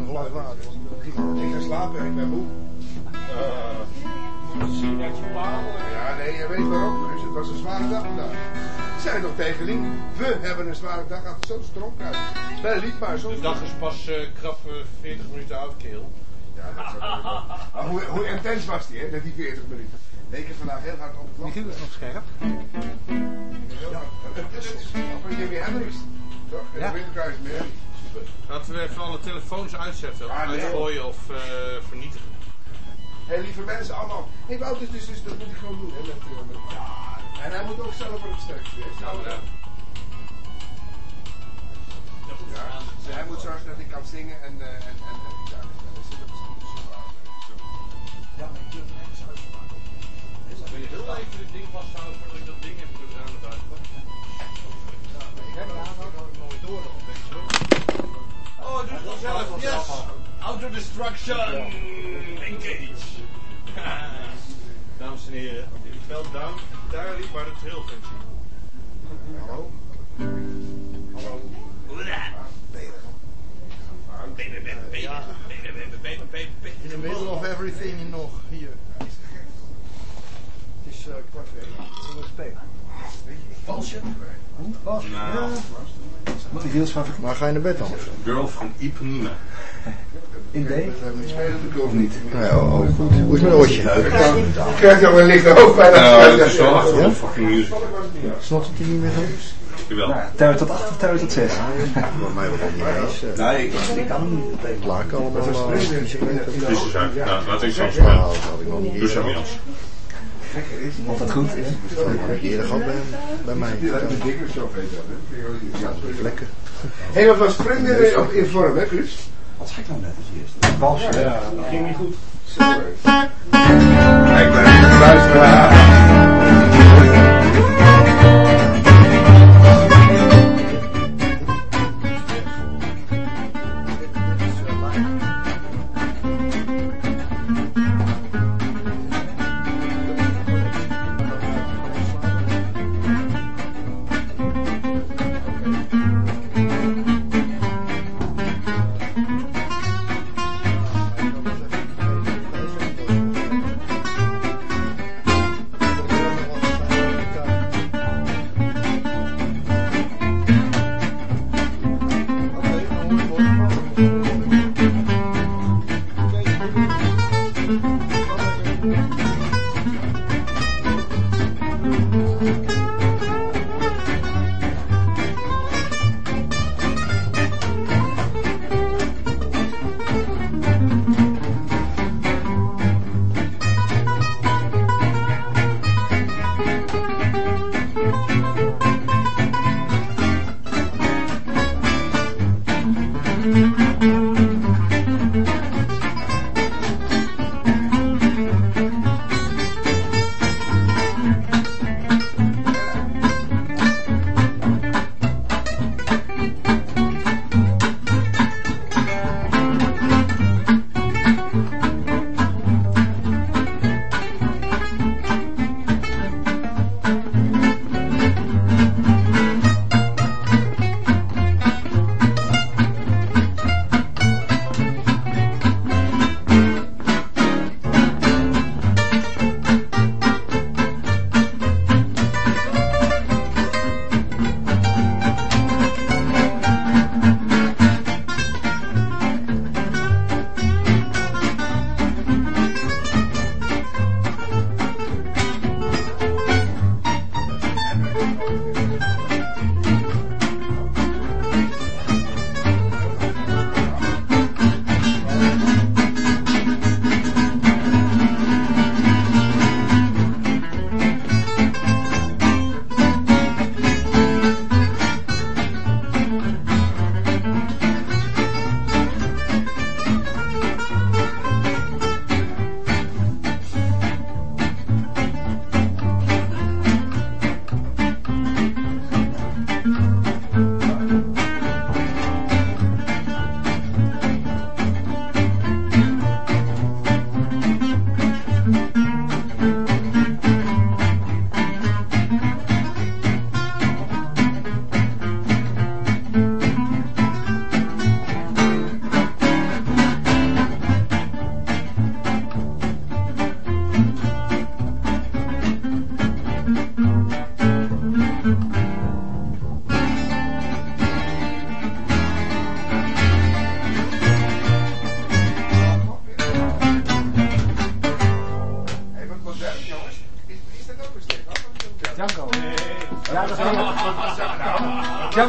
Een glas water. Ik ga slapen, ik ben moe. Zie dat je paal. Ja, nee, je weet waarom, Guus. Het was een zware dag vandaag. Ik zei nog tegen Lien, we hebben een zware dag gehad, zo stronk uit. Wel liep maar zo. De dag is pas eh, krap eh, 40 minuten oud, keel. Ja, dat is wel Maar hoe, hoe intens was die, hè, met die 40 minuten? Nee, ik heb vandaag heel hard op het Michiel is nog scherp. Of Jimi Hendrix. Toch? En Ja. de winterkruis meer. Laten we even alle telefoons uitzetten. Of Ah, nee. uitgooien of eh, vernietigen. Hé, lieve mensen, allemaal. Hé, Wout, dus, dus, dus dat moet ik gewoon doen, hè, met, eh, met ja. En hij moet ook zelf worden hè. Zelf, hè. Ja, dus hij moet zorgen dat hij kan zingen en, eh, en, en, en ja, dat zit op zijn zo. Ja, maar ik wil het ergens uitmaken. Wil je heel even dit ding vasthouden voordat ik dat ding even doe aan het uitgooien? Ik heb het ik nooit door. Oh, doe het vanzelf. Yes! Autodestruction! Engage! Dames en heren, dit veld down entirely by the trail fencing. Hallo? Hallo? In the middle of everything nog, hier. Het is eh, kwart voor één. Zullen we spelen? Valsje. Bas? Nou. Maar ga je naar bed dan? Girl van Ipanema. In D. We spelen natuurlijk of niet? Ja, oh, oh, goed. Hoe is met oortje? Ik krijg nog een lichte hoofd bij Nou, dat het is wel achter fucking music. Snapt het niet meer? Jawel. Tuin tot 8 of tuin tot 6? Voor mij wordt het niet eens. eh, Nee, ik Ik kan niet. Laken allemaal. eh, Dus is uit. Nou, laat ik zo spelen. ik Doe Jans. Of dat goed is. Eerder gehad bij, bij mij. Die dat een dikke zo heet dat, hè? Ja, lekker. Hé, wat was weer op in vorm, hè, Chris? Wat ik nou net als eerst? Walsje. Ja, dat ging niet goed. Zo, hè. Kijk, maar, luisteraar.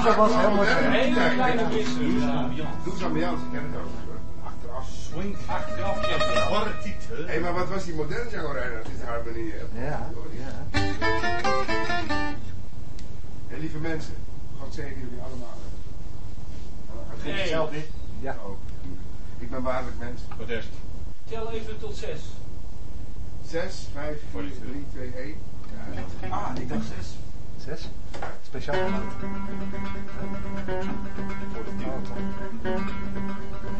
Django was helemaal Hele kleine wissel. Doe eens ambiance, ik ken het ook. Achteraf. Swing achteraf, ja. Hé, hey, maar wat was die moderne Django Reinhardt? Dit is harmonie? Ja, ja. En lieve mensen, God zegen jullie allemaal. Het Nee. zelf niet. Ja. Ook. Ik ben waarlijk mens. Wat is het? Tel even tot zes. 6, 5, 4, 3, 2, 1. Ah, ik dacht zes. Zes? Speciaal Thank you.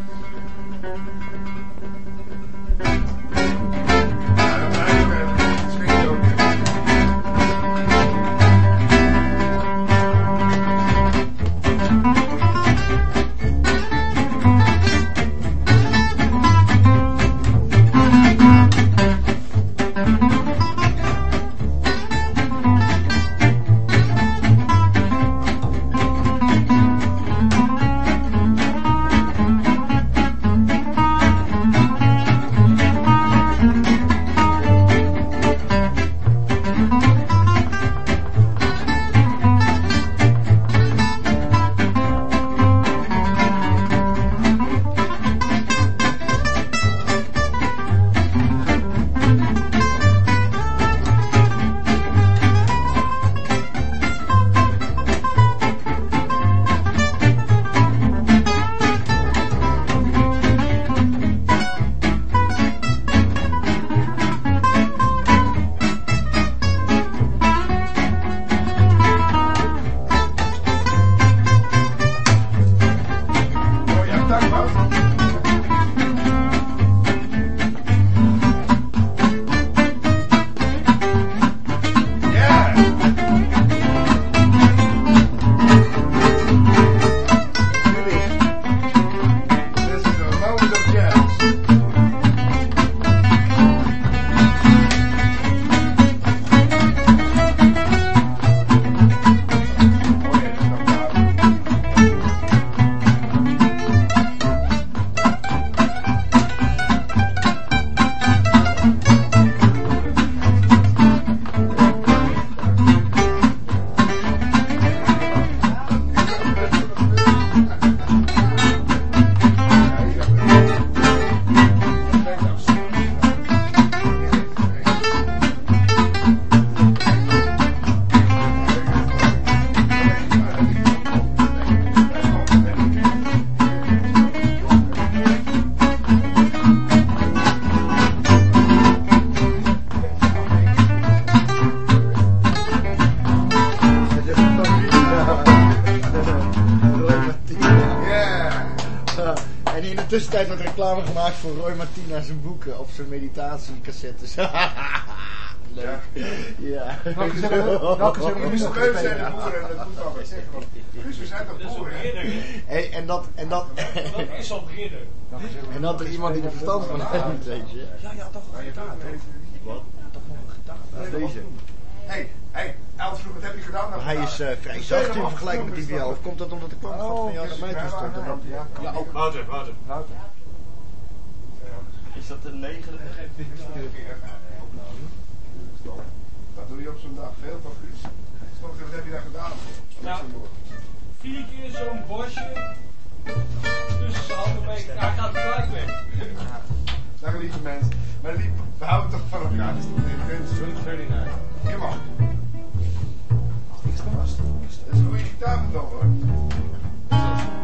Tussentijd wordt reclame gemaakt voor Roy Martina zijn boeken of zijn meditatiecassettes. Leuk. Ja. Welke zullen we- nog Leuk zijn de boeren, dat moet wel wat zeggen. Guus, we zijn toch boeren? Hey, en dat, en dat, Dat is al beginnen. en dat er iemand die er verstand van heeft, weet je. Ja, ja, toch wel gedaan, toch? Wat? Toch wel gedaan. Dat is deze. Hé, hé, Els vroeg, wat heb je gedaan? Maar hij is eh, vrij zacht in vergelijking met die van jou. Of komt dat omdat de kwam van jou naar mij toe stond? En dan- Ja, ook. Wouter, Wouter. Wouter. Is dat de lege? Wat doe je op zo'n dag? Veel toch, Guus? Wat heb je daar gedaan? Nou, vier keer zo'n bosje. Dus mee. Hij gaat gelijk weg. Dag lieve mensen. Maar lief, we houden toch van elkaar. Dat is toch niet kunst? 39. Come on. Dat is een goede gitaar dan hoor.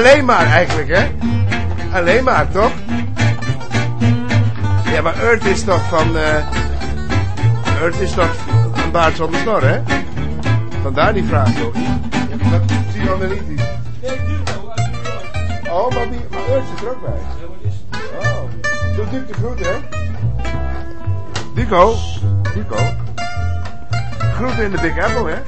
Alleen maar eigenlijk, hè? Alleen maar, toch? Ja, maar Earth is toch van... eh Earth is toch een baard zonder snor, hè? Vandaar die vraag? Ja, dat zie je dan niet iets. Oh, maar, die, maar Earth zit er ook bij. Oh. Duke de groet, hè? Duco. Duco. Groeten in de Big Apple, hè?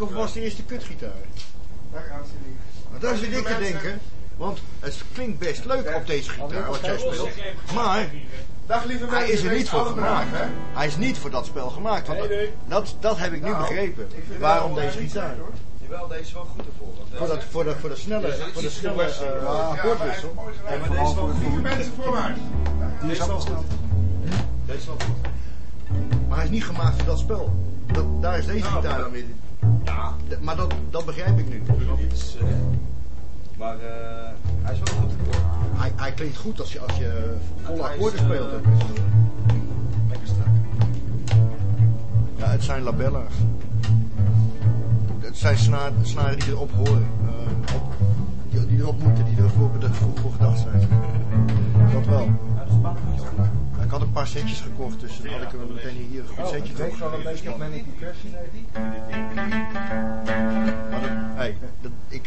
Of was de kutgitaar? Maar daar zit ik te denken. Want het klinkt best leuk op deze gitaar wat jij speelt. Maar Dag lieve mensen. hij is er niet voor gemaakt. hè? Hij is niet voor dat spel gemaakt. Want dat, dat heb ik nu begrepen. Waarom deze gitaar? Jawel, deze is wel goed ervoor. want, Voor, dat, voor, de, voor de snelle, voor de snelle uh, akkoordwissel. Ja, maar deze is wel mensen voor mij. Die is wel goed. Deze is wel goed. Maar hij is niet gemaakt voor dat spel. Dat, daar is deze gitaar dan weer. Maar dat, dat begrijp ik nu. Eh, maar eh, hij is wel goed. Hij, hij klinkt goed als je, als je volle akkoorden speelt. hè. Lekker strak. Ja, het zijn labella's. Het zijn snaar- snaren die erop horen. eh, op, die, die erop moeten, die ervoor voor, voor gedacht zijn. Dat wel. Ik had een paar setjes gekocht, dus dan had ik er meteen hier een goed setje Het toch. wel een beetje op Manic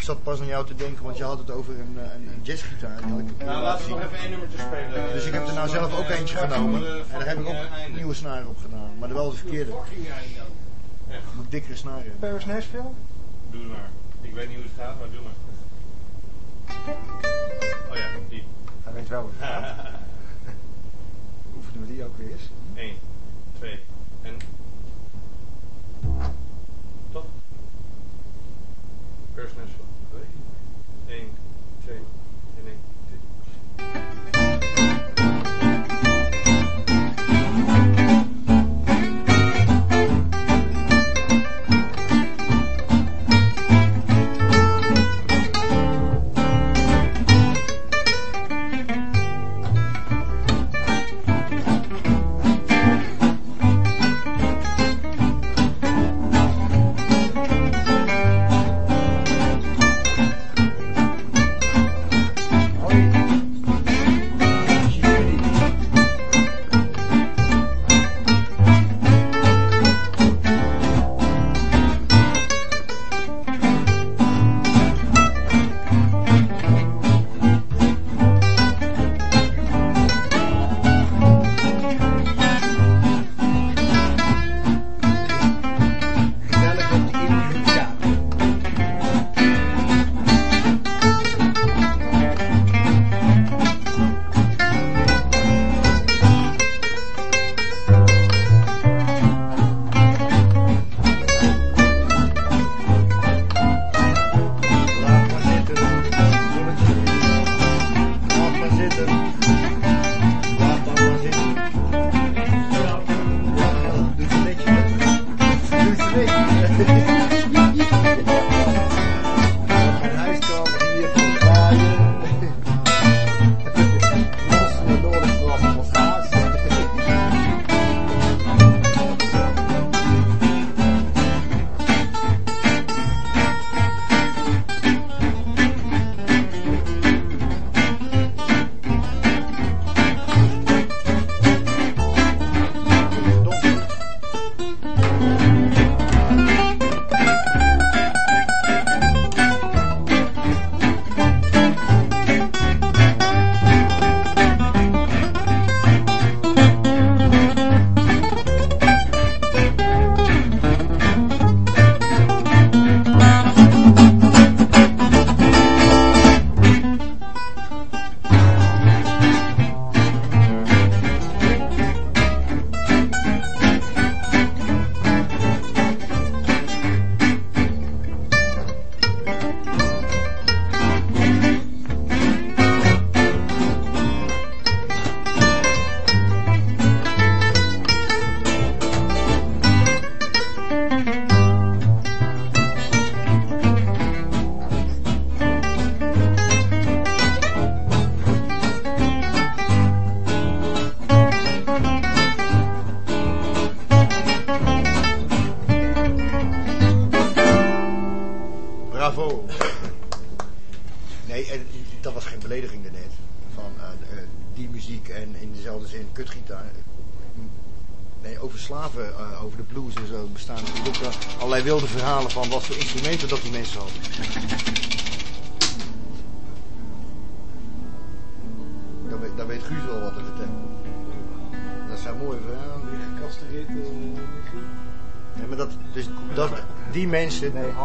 ik zat pas aan jou te denken, want je had het over een, eh, een, een jazzgitaar. Ik Nou, laten we nog even één nummertje spelen. Dus ik heb er nou zelf ook eentje genomen. En daar heb ik ook nieuwe snaren op gedaan. Maar wel de verkeerde. Moet dikkere snaren hebben. Paris Nashville? Doe maar. Ik weet niet hoe het gaat, maar doe maar. Oh ja, die. Hij weet wel hoe het gaat. Oefenen we die ook weer eens? 1, 2 en. Toch? Paris Nashville.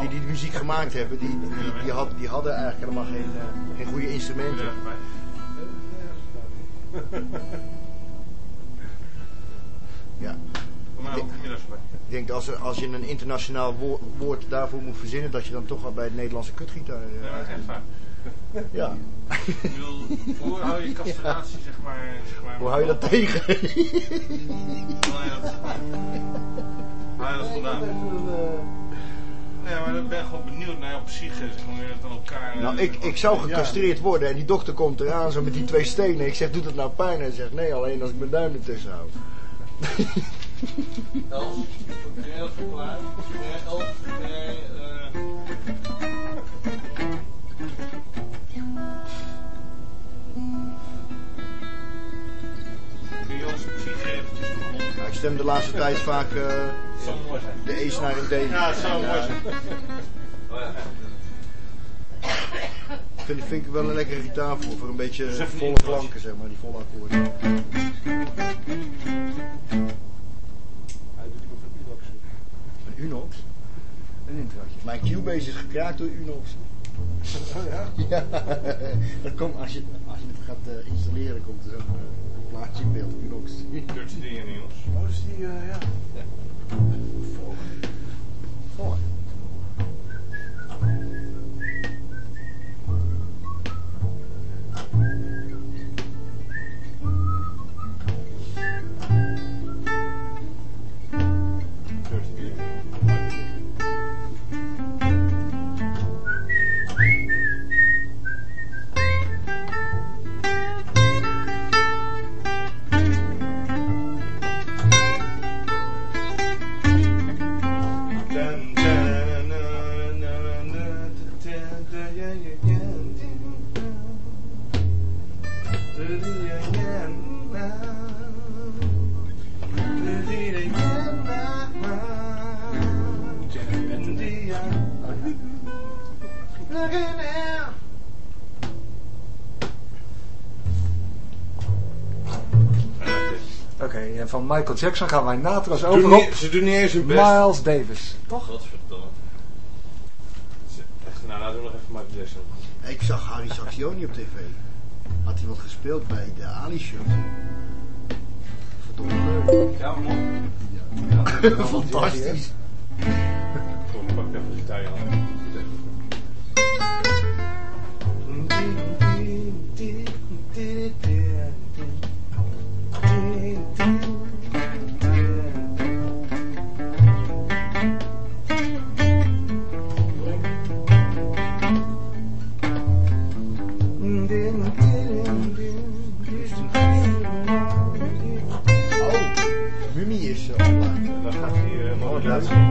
Die die muziek gemaakt hebben, die, die, die, had, die hadden eigenlijk helemaal geen, eh, geen goede instrumenten. Ja. Ik ik denk dat als, er- als je een internationaal woord, woord daarvoor moet verzinnen, dat je dan toch wel bij het Nederlandse kutgitaar... eh, Ja, dat is echt waar. Ja. Ik bedoel, hoe hou je castratie, zeg maar... Zeg maar Hoe hou je dat tegen? Hoe hou je dat, hou je dat vandaan? Nee, maar ik ben gewoon benieuwd naar jouw psyche, hoe je dat aan elkaar... eh, Nou, ik, ik zou gecastreerd worden en die dokter komt eraan zo met die twee stenen. Ik zeg, doet het nou pijn? En hij zegt, nee, alleen als ik mijn duim ertussen hou. Je heel klaar? Nee, stem de laatste tijd vaak eh, de Ace naar een D. Ja, het zou mooi zijn. Ja, Vind, vind ik wel een lekkere gitaar voor, voor een beetje volle klanken, zeg maar, die volle akkoorden. Hij doet die van Unox. Een Unox? Een introotje. Mijn Cubase is gekraakt door Unox. Oh ja? Ja, dat komt als je, als je het gaat eh, installeren, komt er zo'n eh, plaatje in beeld, Unox. Dirty D in Engels. Oh, is die, eh, ja. Mooi. Dirty Looking at en van Michael Jackson gaan wij naadloos over op ze doen niet eens hun best. Miles Davis. Toch? Godverdomme. Echt, nou, doen we nog even Michael Jackson. Ik zag Harry Saxioni op tv. Had hij wat gespeeld bij de Ali Show. Verdomme leuk. Ja, man. Ja. Fantastisch. Kom, pak even de gitaar aan. Gracias.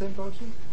last time,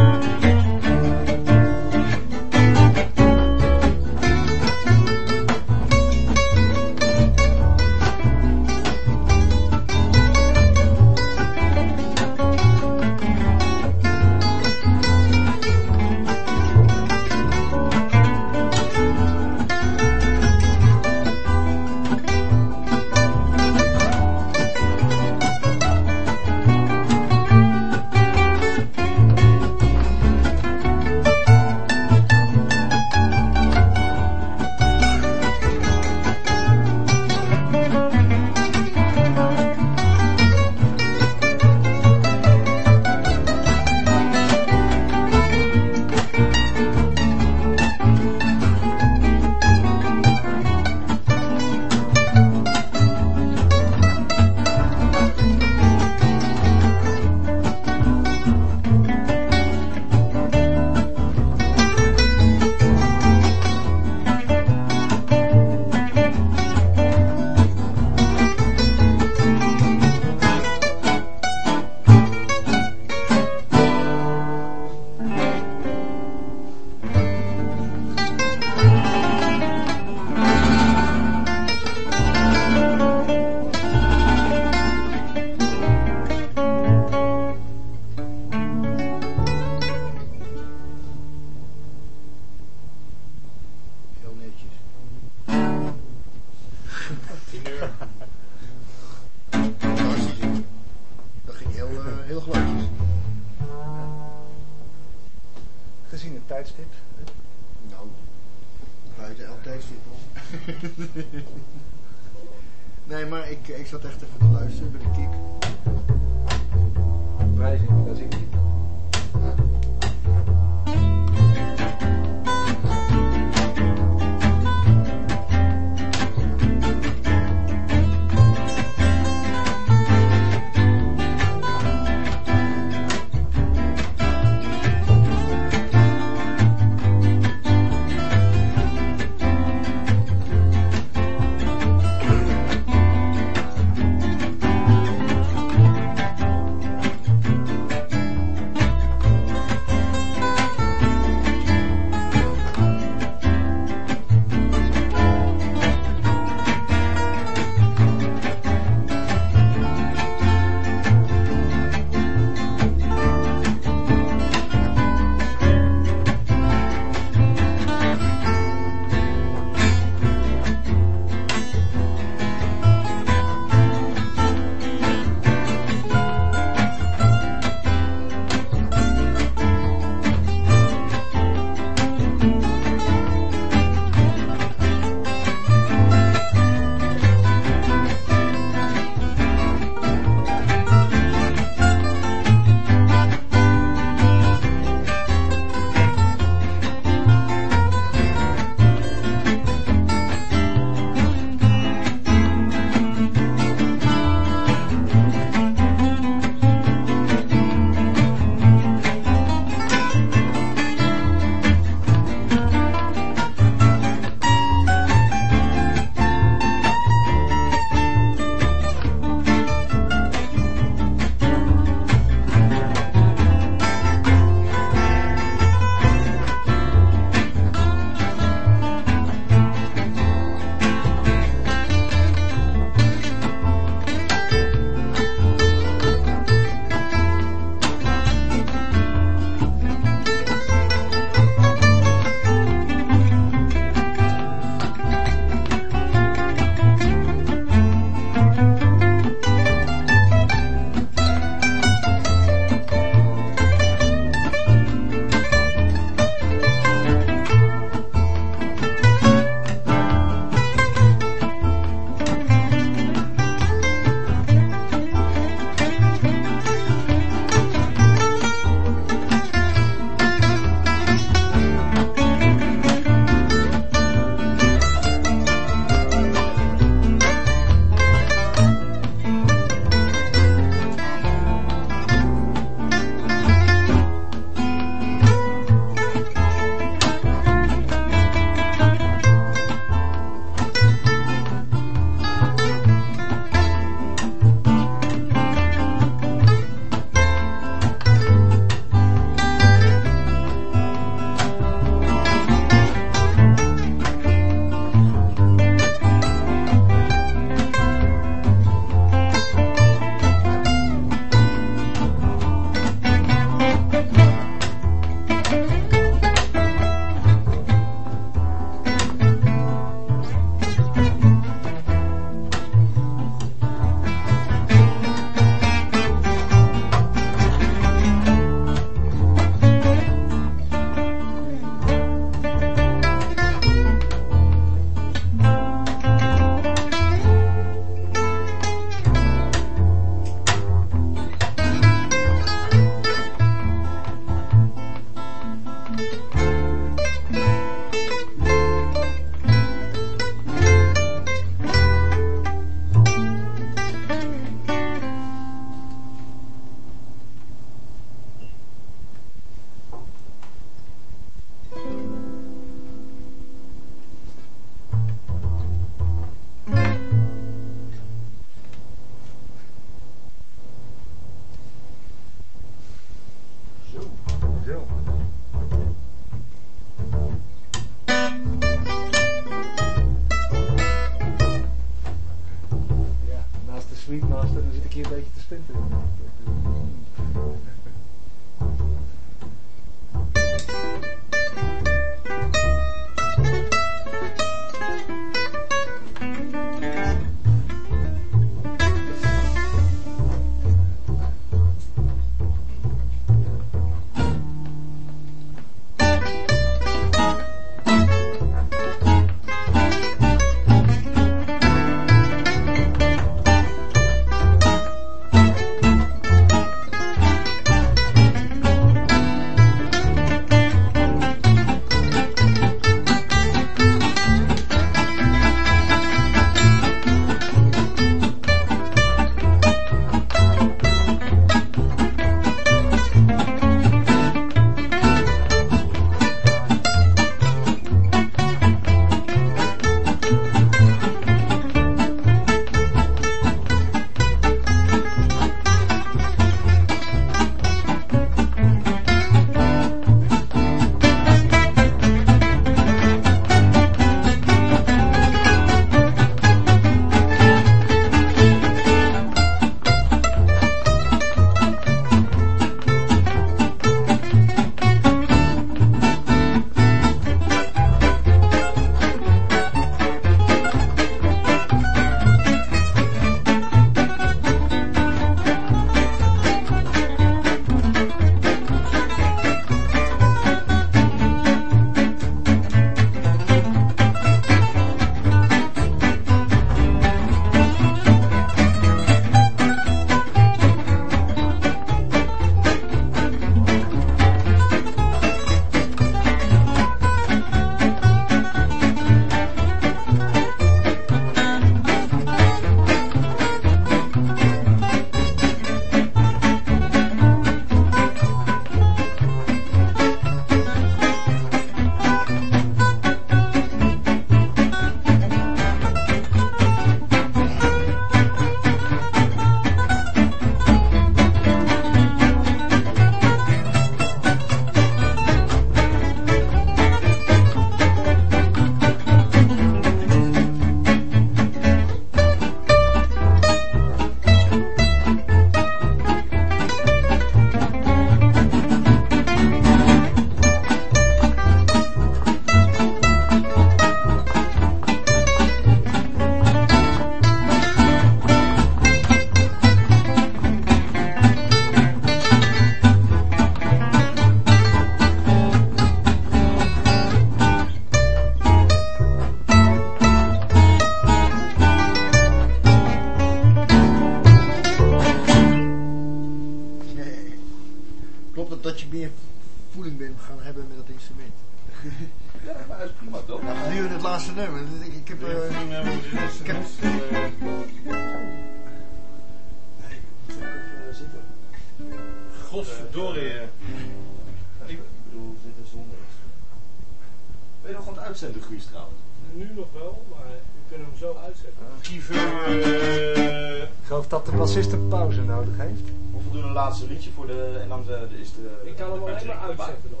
laatste liedje voor de... En dan de, de- is de... Ik kan hem alleen maar uitzetten nog.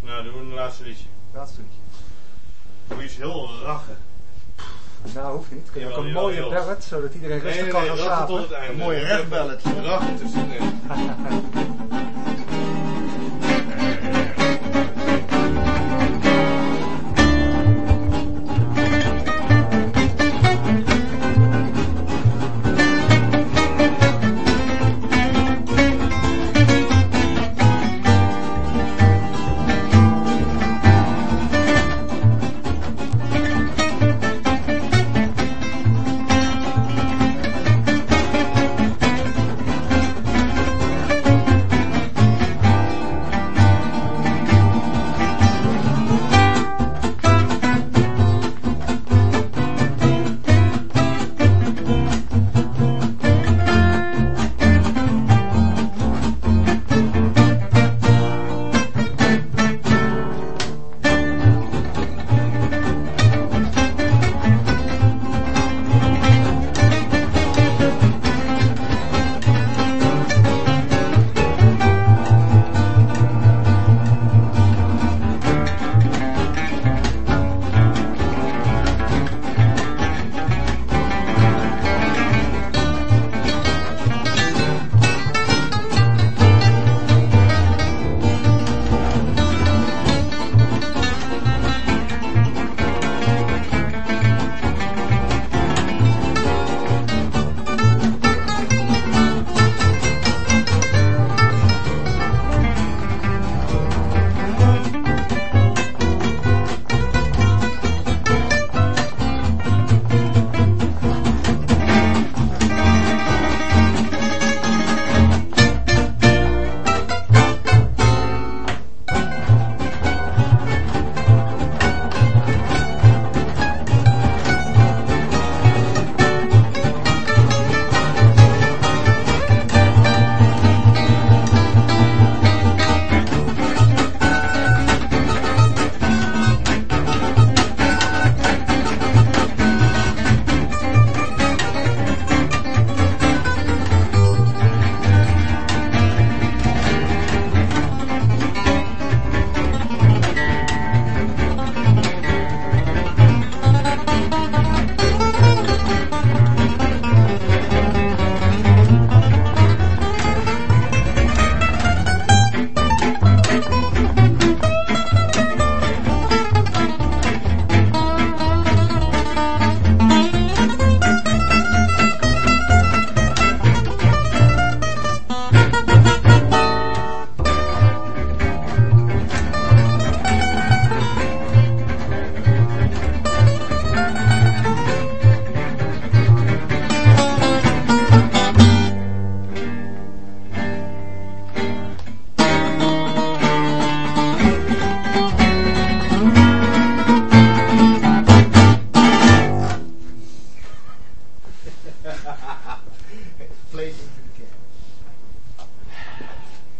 Nou, doen we een laatste liedje. Laatste liedje. Doe iets heel rachen. Nou, hoeft niet. Kun je ook een mooie ballad, zodat iedereen Nee, rustig nee, kan gaan slapen. tot het einde. Een mooie rechtballet. Rachen tussen het